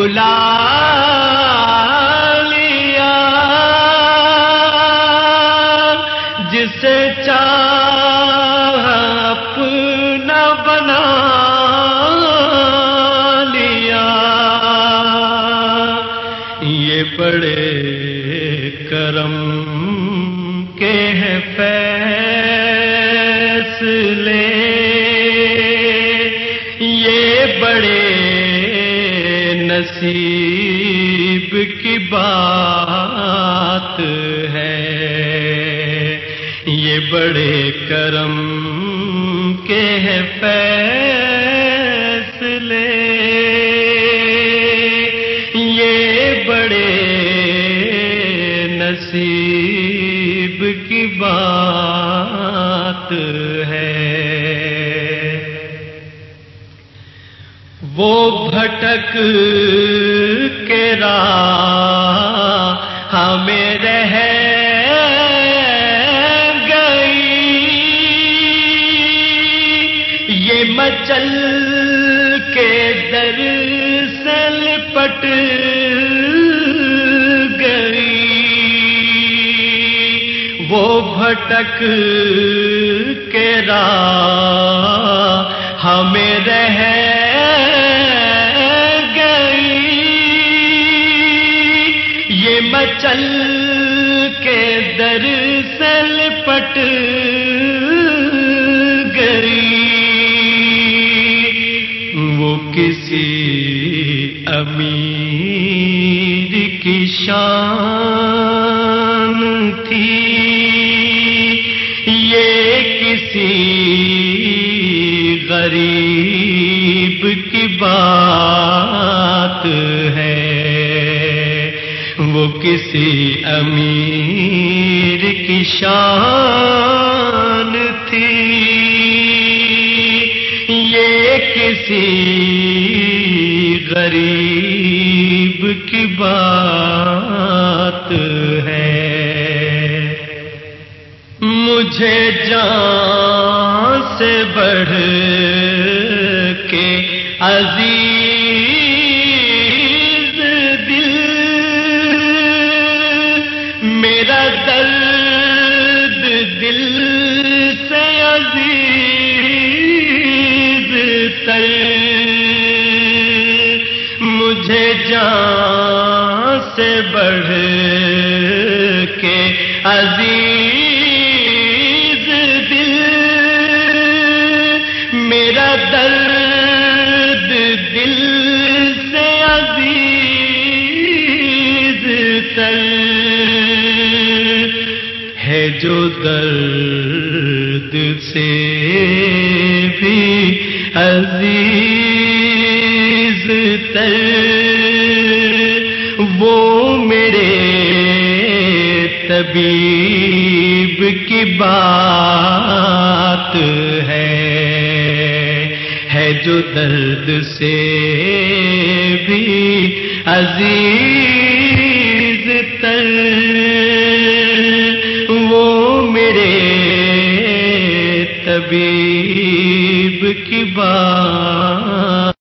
[SPEAKER 3] بلا نصیب کی بات ہے۔ یہ بڑے کرم بھٹک کے راہ ہمیں رہ گئی۔ یہ مچل کے در سے لپٹ گئی۔ وہ بھٹک کے راہ ہمیں رہ یہ مچل کے در سے لپٹ گئی وہ کسی امیر کی شان تھی۔ یہ کسی غریب کی بات کسی امیر کی شان تھی۔ یہ کسی غریب کی بات ہے۔ مجھے جان سے بڑھ کے عزیز سے بڑھ کے عزیز دل، میرا درد دل سے عزیز تر ہے جو درد سے بھی عزیز تر۔ طبیب کی بات ہے ہے ہے جو درد سے بھی عزیز تر، وہ میرے طبیب کی بات